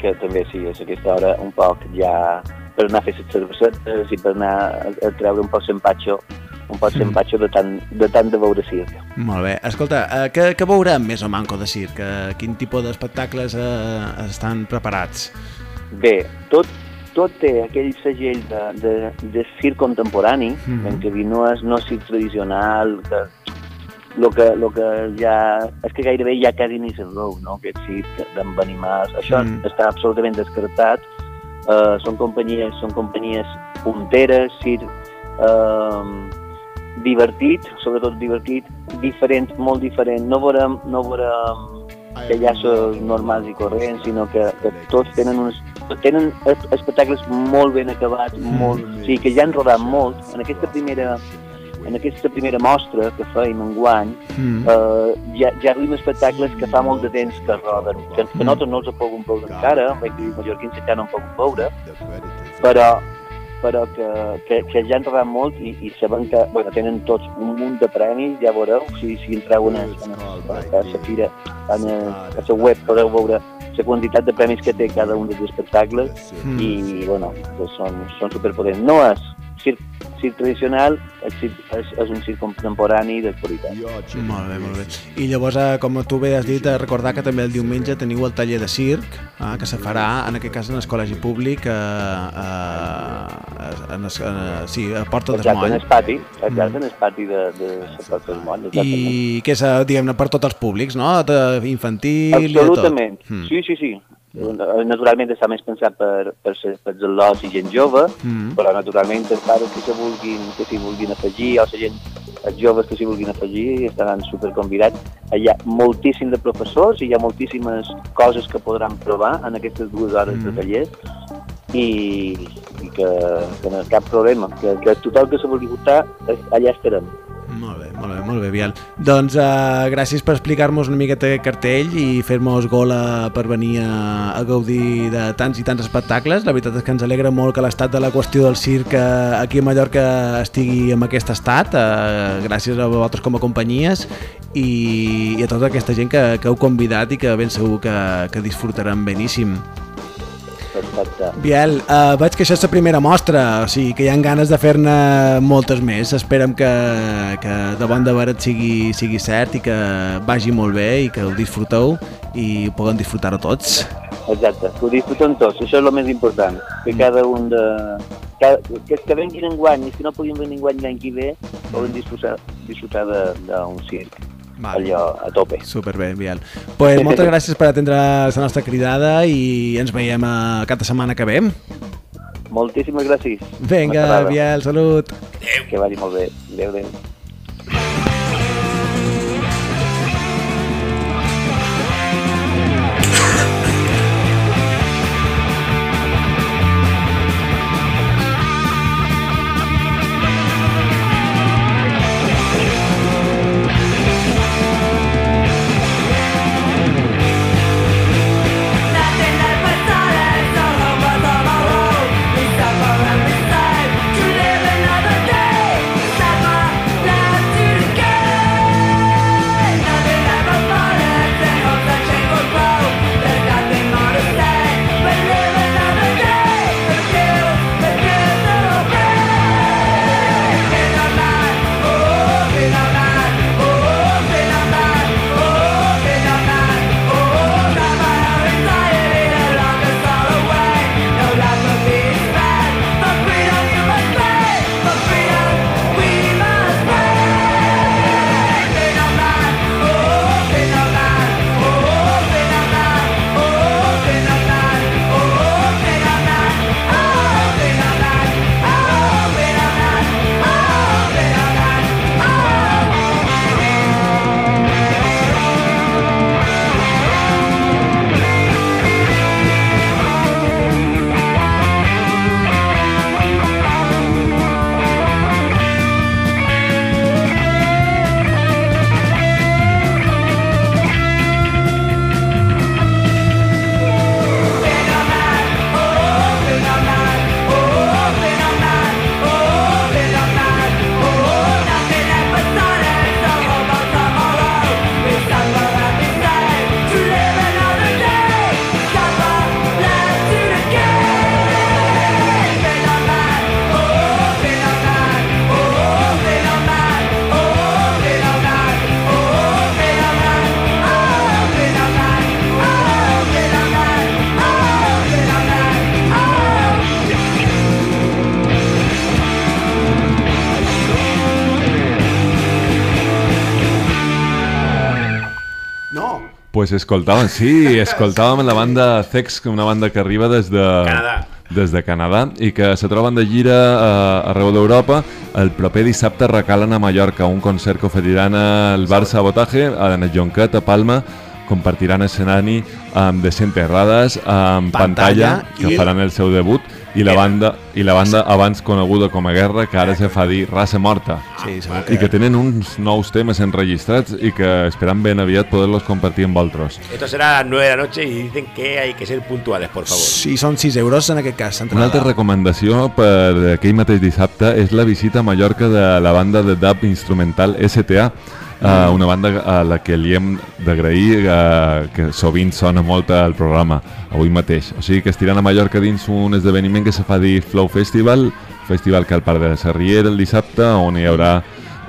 que també sí, és aquesta hora un poc ja per anar a fer les cervesetes i per anar a, a treure un poc l'empatxo un poc Mm. l'empatxo de tant, de tant de veure circ. Molt bé. Escolta, uh, què, què veurem més o manco de circ? Uh, quin tipus d'espectacles uh, estan preparats? Bé, tot, tot té aquell segell de, de, de circ contemporani, Mhm. en què no és, no circ tradicional, que lo que, lo que ja... És que gairebé ja quasi ni se'n veu, no?, aquest circ d'amb animals. Això Mm. està absolutament descartat. Uh, són companyies, són companyies punteres, circ uh, divertit, sobretot divertit, diferent, molt diferent. No veurem, no veurem pallassos normals i corrents, sinó que, que tots tenen uns, tenen es- espectacles molt ben acabats, molt, o sigui, que ja han rodat molt. En aquesta primera en aquesta primera mostra que fèiem enguany, Mm. eh, ja, ja duim espectacles que fa molt de temps que roden, que, que nosaltres no els pogut veure encara, els mallorquins encara no han pogut veure, però, però que, que, que ja han rodat molt i, i sabem que bueno, tenen tots un munt de premis, ja veureu, si, si entreu en en el, a la fira, en a la web podeu veure la quantitat de premis que té cada un dels espectacles Mm. i, bueno, pues són, són superpotents. No és circ, circ tradicional, és, circ, és, és un circ contemporani d'actualitat. Molt bé, molt bé. I llavors, eh, com tu bé has dit, eh, recordar que també el diumenge teniu el taller de circ, eh, que se farà, en aquest cas, en el col·legi públic, eh, eh, en el, eh, sí, a Porta del Exacte, en el pati, exacte, en el pati de, de la Porta del Moll. exactament. I que és, eh, diguem-ne, per tots els públics, no? De infantil Absolutament, i de tot. Mm. sí, sí, sí. Eh, Naturalment està més pensat per, per, ser- per zellots i gent jove, Mm. però naturalment els pares que s'hi vulguin, que s'hi vulguin afegir, o la gent, els joves que s'hi vulguin afegir, estaran superconvidats. Hi ha moltíssim de professors i hi ha moltíssimes coses que podran provar en aquestes dues hores Mm. de taller i, i que, que no cap problema, que, que tothom que se vulgui votar, eh, allà estarem. Bé, molt bé, Biel. Doncs uh, gràcies per explicar-nos una miqueta aquest cartell i fer-nos gola per venir a, a gaudir de tants i tants espectacles. La veritat és que ens alegra molt que l'estat de la qüestió del circ eh, aquí a Mallorca estigui en aquest estat, uh, gràcies a vosaltres com a companyies i, i a tota aquesta gent que, que heu convidat i que ben segur que, que disfrutarem beníssim. Perfecte. Biel, uh, veig que això és la primera mostra, o sigui que hi ha ganes de fer-ne moltes més. Esperem que, que de bon de veres sigui, sigui cert i que vagi molt bé i que ho disfruteu i ho puguem disfrutar-ho tots. Exacte, que ho disfruten tots, això és el més important, que cada un de... Cada, que els que venguin enguany i els que no puguin venir enguany l'any que ve poden disfrutar, disfrutar de- d'un circ, Vale. allò a tope. Superbé, Biel. Pues moltes gràcies per atendre la nostra cridada i ens veiem a cada setmana que ve. Moltíssimes gràcies. Vinga. Biel, salut. Que vagi molt bé. Adéu, adéu. Pues escoltàvem, sí, escoltàvem la banda Zex, una banda que arriba des de... Canadà. Des de Canadà i que se troben de gira eh, arreu d'Europa. El proper dissabte recalen a Mallorca un concert que oferiran al Bar Sabotaje, en el Jonquet, a Palma, compartiran escenari amb Desenterrades, amb pantalla, Pantalla que i- faran el seu debut, i la banda i la banda abans coneguda com a Guerra, que ara se fa dir Raça Morta. Sí, segur I que tenen uns nous temes enregistrats i que esperan ben aviat poder-los compartir amb vosaltres. Esto será a las 9 de la noche y dicen que hay que ser puntuales, por favor. Sí, són 6 euros en aquest cas. Una altra recomanació per aquell mateix dissabte és la visita a Mallorca de la banda de dub instrumental STA, eh, una banda a la que li hem d'agrair eh, que sovint sona molt al programa, avui mateix. O sigui que estiran a Mallorca dins un esdeveniment que se fa dir Flow Festival, festival que al Parc de Sarrier el dissabte, on hi haurà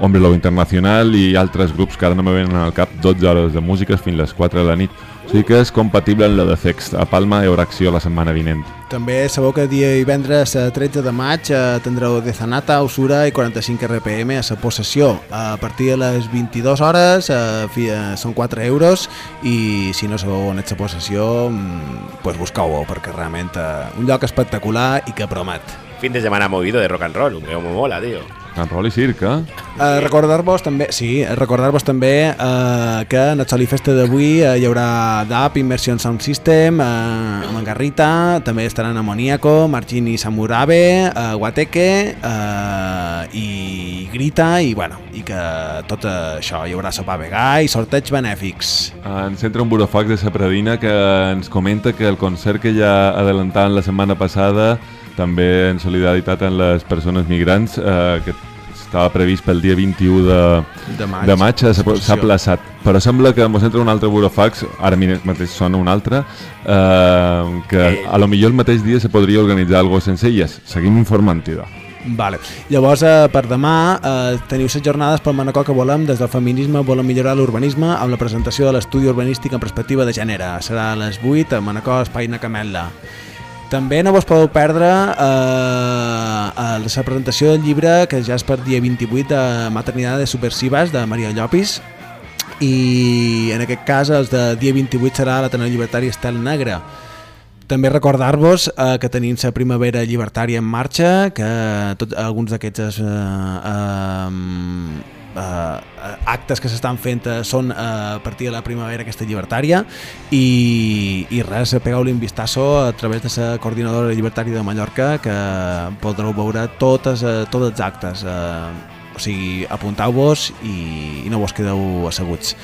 Hombre Lobo Internacional i altres grups que ara no me venen al cap 12 hores de música fins les 4 de la nit. Sigui que és compatible amb la de Sext. A Palma hi haurà acció la setmana vinent. També sabeu que dia i vendres eh, 13 de maig eh, tindreu de Zanata, Usura i 45 RPM a sa possessió. A partir de les 22 hores eh, fi, eh, són 4 euros i si no sabeu on és sa possessió mm, pues buscau-ho perquè realment eh, un lloc espectacular i que promet. Fin de semana movido de rock and roll, que como mola, tío. En Roll i Circ, eh? Eh, recordar-vos també, sí, recordar-vos també eh, que en el Soli Festa d'avui eh, hi haurà DAP, Immersion Sound System, eh, amb en Garrita, també estaran Amoníaco, Margini Samurabe, eh, Guateque eh, i Grita, i bueno, i que tot això, hi haurà sopar vegà i sorteig benèfics. Ens entra un burofax de Sapradina que ens comenta que el concert que ja adelantaven la setmana passada, també en solidaritat amb les persones migrants, eh, que estava previst pel dia 21 de, De maig. de maig eh, s'ha aplaçat. Però sembla que ens entra un altre burofax, ara mateix sona un altre, eh, que a lo millor el mateix dia se podria organitzar algo sense elles. Seguim informant-hi. Vale. Llavors, eh, per demà eh, teniu set jornades pel Manacor que volem des del feminisme volem millorar l'urbanisme amb la presentació de l'estudi urbanístic en perspectiva de gènere. Serà a les 8 a Manacor Espai Nacametla. També no vos podeu perdre eh, la presentació del llibre que ja és per dia 28 de Maternidades Subversives de Maria Llopis. I en aquest cas els de dia 28 serà l'Ateneu Llibertari Estel Negre. També recordar-vos eh, que tenim la primavera llibertària en marxa, que tot, alguns d'aquests eh, eh, eh, actes que s'estan fent eh, són eh, a partir de la primavera aquesta llibertària i, i res, pegeu-li un vistazo a través de la coordinadora llibertària de Mallorca que podreu veure totes, eh, tots els actes eh, o sigui, apuntau-vos i, i no vos quedeu asseguts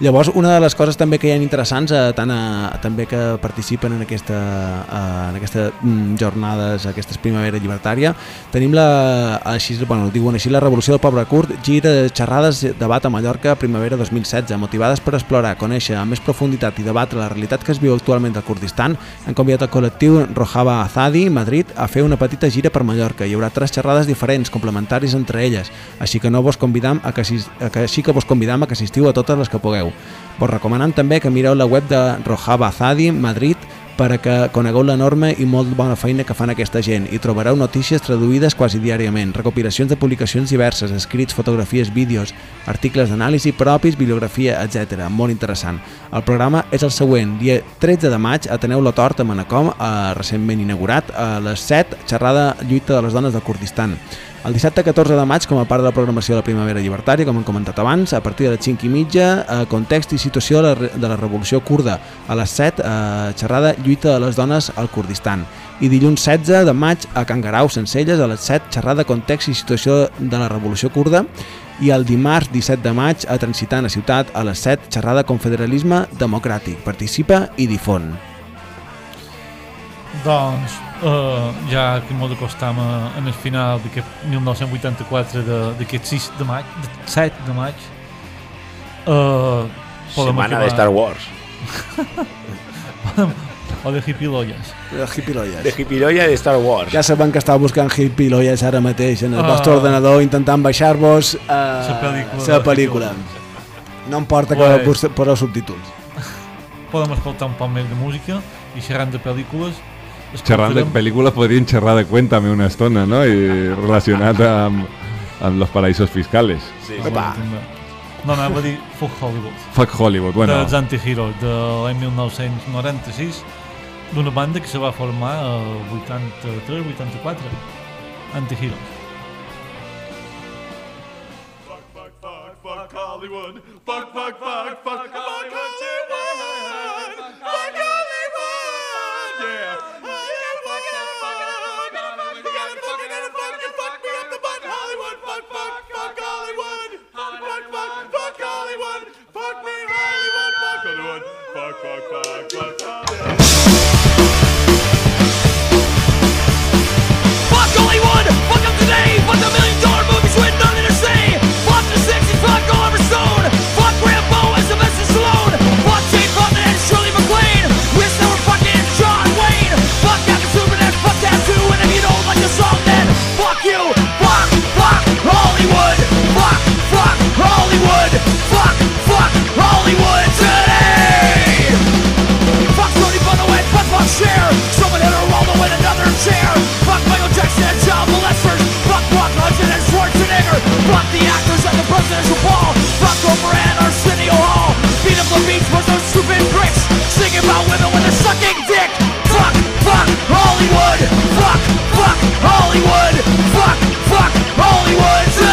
Llavors, una de les coses també que hi ha interessants, eh, tant a, també que participen en aquesta, eh, en aquesta mm, jornades, aquestes primavera llibertària, tenim la, així, bueno, diuen així, la revolució del poble curt, gira de xerrades, debat a Mallorca, primavera 2016, motivades per explorar, conèixer amb més profunditat i debatre la realitat que es viu actualment al Kurdistan, han convidat el col·lectiu Rojava Azadi, Madrid, a fer una petita gira per Mallorca. Hi haurà tres xerrades diferents, complementaris entre elles, així que no vos convidam a que, així que vos convidam a que assistiu a totes les que pugueu. Vos recomanem també que mireu la web de Rojava Azadi, Madrid, per a que conegueu l'enorme i molt bona feina que fan aquesta gent i trobareu notícies traduïdes quasi diàriament, recopilacions de publicacions diverses, escrits, fotografies, vídeos, articles d'anàlisi propis, bibliografia, etc. Molt interessant. El programa és el següent. Dia 13 de maig, Ateneu La Tort a Manacom, eh, recentment inaugurat, a les 7, xerrada lluita de les dones del Kurdistan. El dissabte 14 de maig, com a part de la programació de la Primavera Llibertària, com hem comentat abans, a partir de les 5 i mitja, eh, context i situació de la, de la revolució kurda. A les 7, eh, xerrada lluita de les dones al Kurdistan. I dilluns 16 de maig, a Can Garau, Sencelles, a les 7, xerrada context i situació de la revolució kurda. I el dimarts 17 de maig, a Transitant a Ciutat, a les 7, xerrada confederalisme democràtic. Participa i difon. Doncs eh, ja que ens acostam a- en el final d'aquest 1984 de- d'aquest 6 de maig, de 7 de maig, eh, podem Semana acabar- de Star Wars. <laughs> O de Hipiloyes. De Hipiloyes. De Hipiloya de Star Wars. Ja sabem que estàu buscant Hipiloyes ara mateix en el Ah. vostre ordenador intentant baixar-vos uh, La pel·lícula la de pel·lícula. No importa que Pues- vos poseu subtítols. Podem escoltar un poc més de música i xerrant de pel·lícules Xerrant de pel·lícules podríem xerrar de Cuéntame una estona, no? I relacionat amb, amb los paraísos fiscals. Sí, Epa. No, anava a dir Fuck Hollywood. Fuck Hollywood, bueno. Dels Antiheroes, de l'any 1996, d'una banda que se va formar el 83-84. Antiheroes. Fuck Hollywood. Fuck, fuck, fuck, fuck Hollywood at presidential ball! Fuck Oprah and Arsenio Hall! Beat up the beach for those stupid bricks! Singing about women when they're sucking dick! Fuck, fuck Hollywood! Fuck, fuck Hollywood! Fuck, fuck Hollywood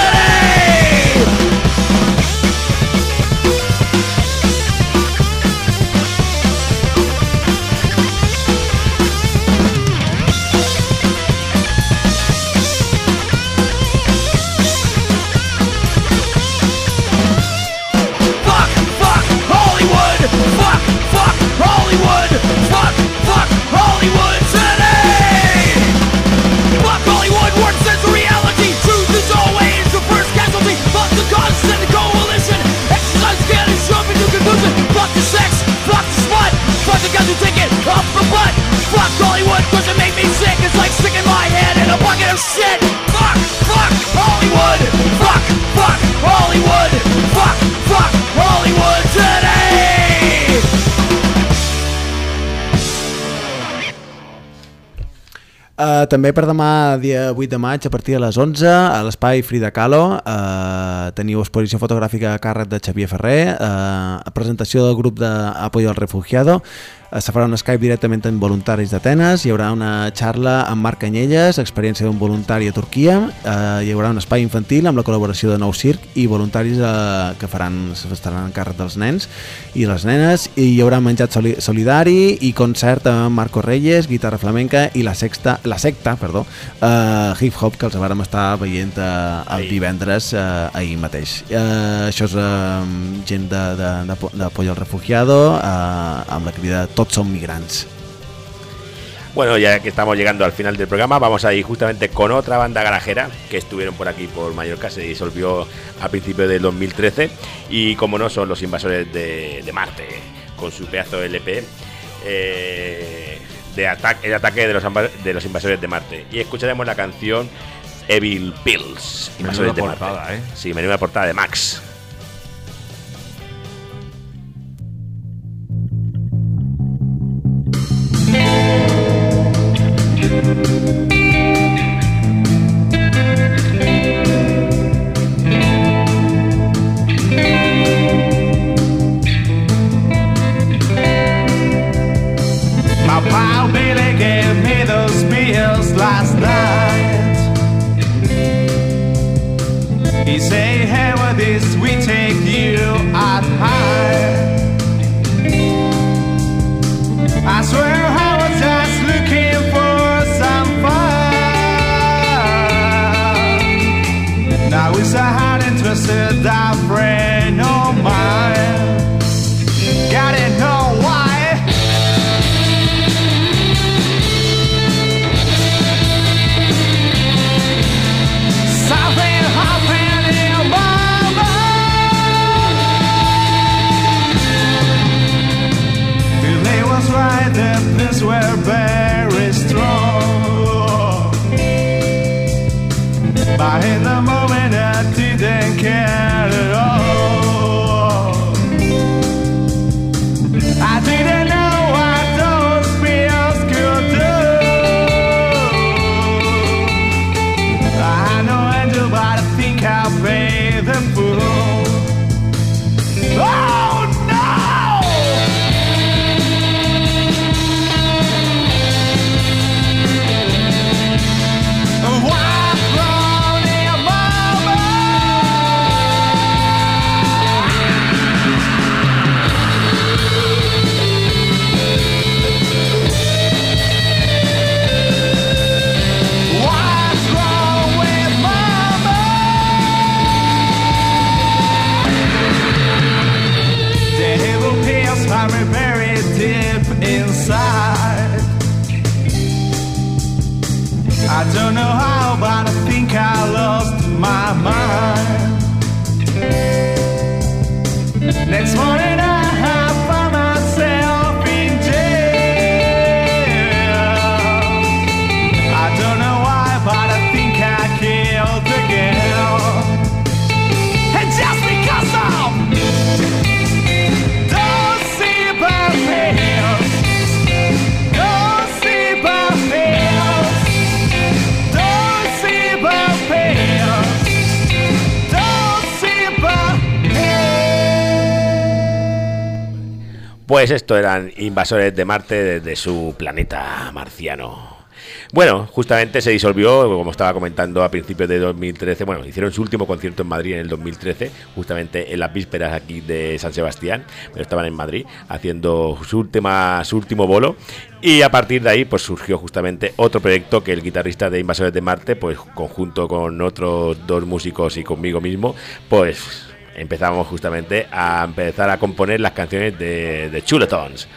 the guys who take it off the butt. Fuck Hollywood, cause it make me sick. It's like sticking my head in a bucket of shit. Fuck, fuck Hollywood. Fuck, fuck Hollywood. Fuck, fuck Hollywood today. Uh, també per demà, dia 8 de maig, a partir de les 11, a l'espai Frida Kahlo, uh, teniu exposició fotogràfica a càrrec de Xavier Ferrer, uh, presentació del grup d'Apoyo al Refugiado, se farà un Skype directament amb voluntaris d'Atenes, hi haurà una xarla amb Marc Canyelles, experiència d'un voluntari a Turquia, uh, hi haurà un espai infantil amb la col·laboració de Nou Circ i voluntaris uh, que faran, estaran en càrrec dels nens i les nenes, i hi haurà menjat soli solidari i concert amb Marco Reyes, guitarra flamenca i la sexta, la secta, perdó, uh, hip hop que els vàrem estar veient uh, el divendres uh, ahir mateix. Uh, això és uh, gent de, de, de, de Pollo al Refugiado uh, amb la crida Tots som migrants. Bueno, ya que estamos llegando al final del programa, vamos a ir justamente con otra banda garajera que estuvieron por aquí por Mallorca, se disolvió a principios del 2013 y como no son los invasores de, de Marte con su pedazo de LP eh, de ataque, el ataque de los, de los invasores de Marte y escucharemos la canción Evil Pills, invasores de Menuda Marte. portada, ¿eh? Sí, menuda portada de Max. Pues esto eran invasores de Marte desde su planeta marciano. Bueno, justamente se disolvió, como estaba comentando a principios de 2013. Bueno, hicieron su último concierto en Madrid en el 2013, justamente en las vísperas aquí de San Sebastián, pero estaban en Madrid haciendo su, su último bolo. Y a partir de ahí, pues surgió justamente otro proyecto que el guitarrista de Invasores de Marte, pues conjunto con otros dos músicos y conmigo mismo, pues empezamos justamente a empezar a componer las canciones de, de Chuletons.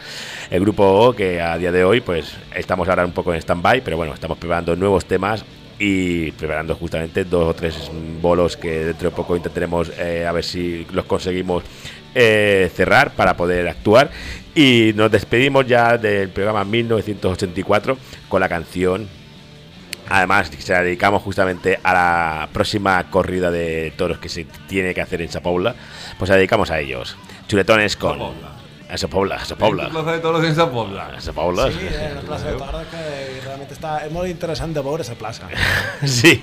El grupo que a día de hoy, pues estamos ahora un poco en stand-by, pero bueno, estamos preparando nuevos temas y preparando justamente dos o tres bolos que dentro de poco intentaremos eh, a ver si los conseguimos eh, cerrar para poder actuar. Y nos despedimos ya del programa 1984 con la canción Además, se la dedicamos justamente a la próxima corrida de toros que se tiene que hacer en Sapobla. Pues la dedicamos a ellos. Chuletones con. A Sapobla, a Sapobla. Plaça de Toros en Sapobla. A Sapobla. Sí, la plaça de Toros que realment està... És molt interessant de veure esa plaça. <laughs> Sí.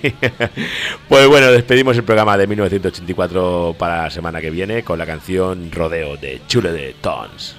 Pues bueno, despedimos el programa de 1984 para la semana que viene con la canción Rodeo de Chule de Tons.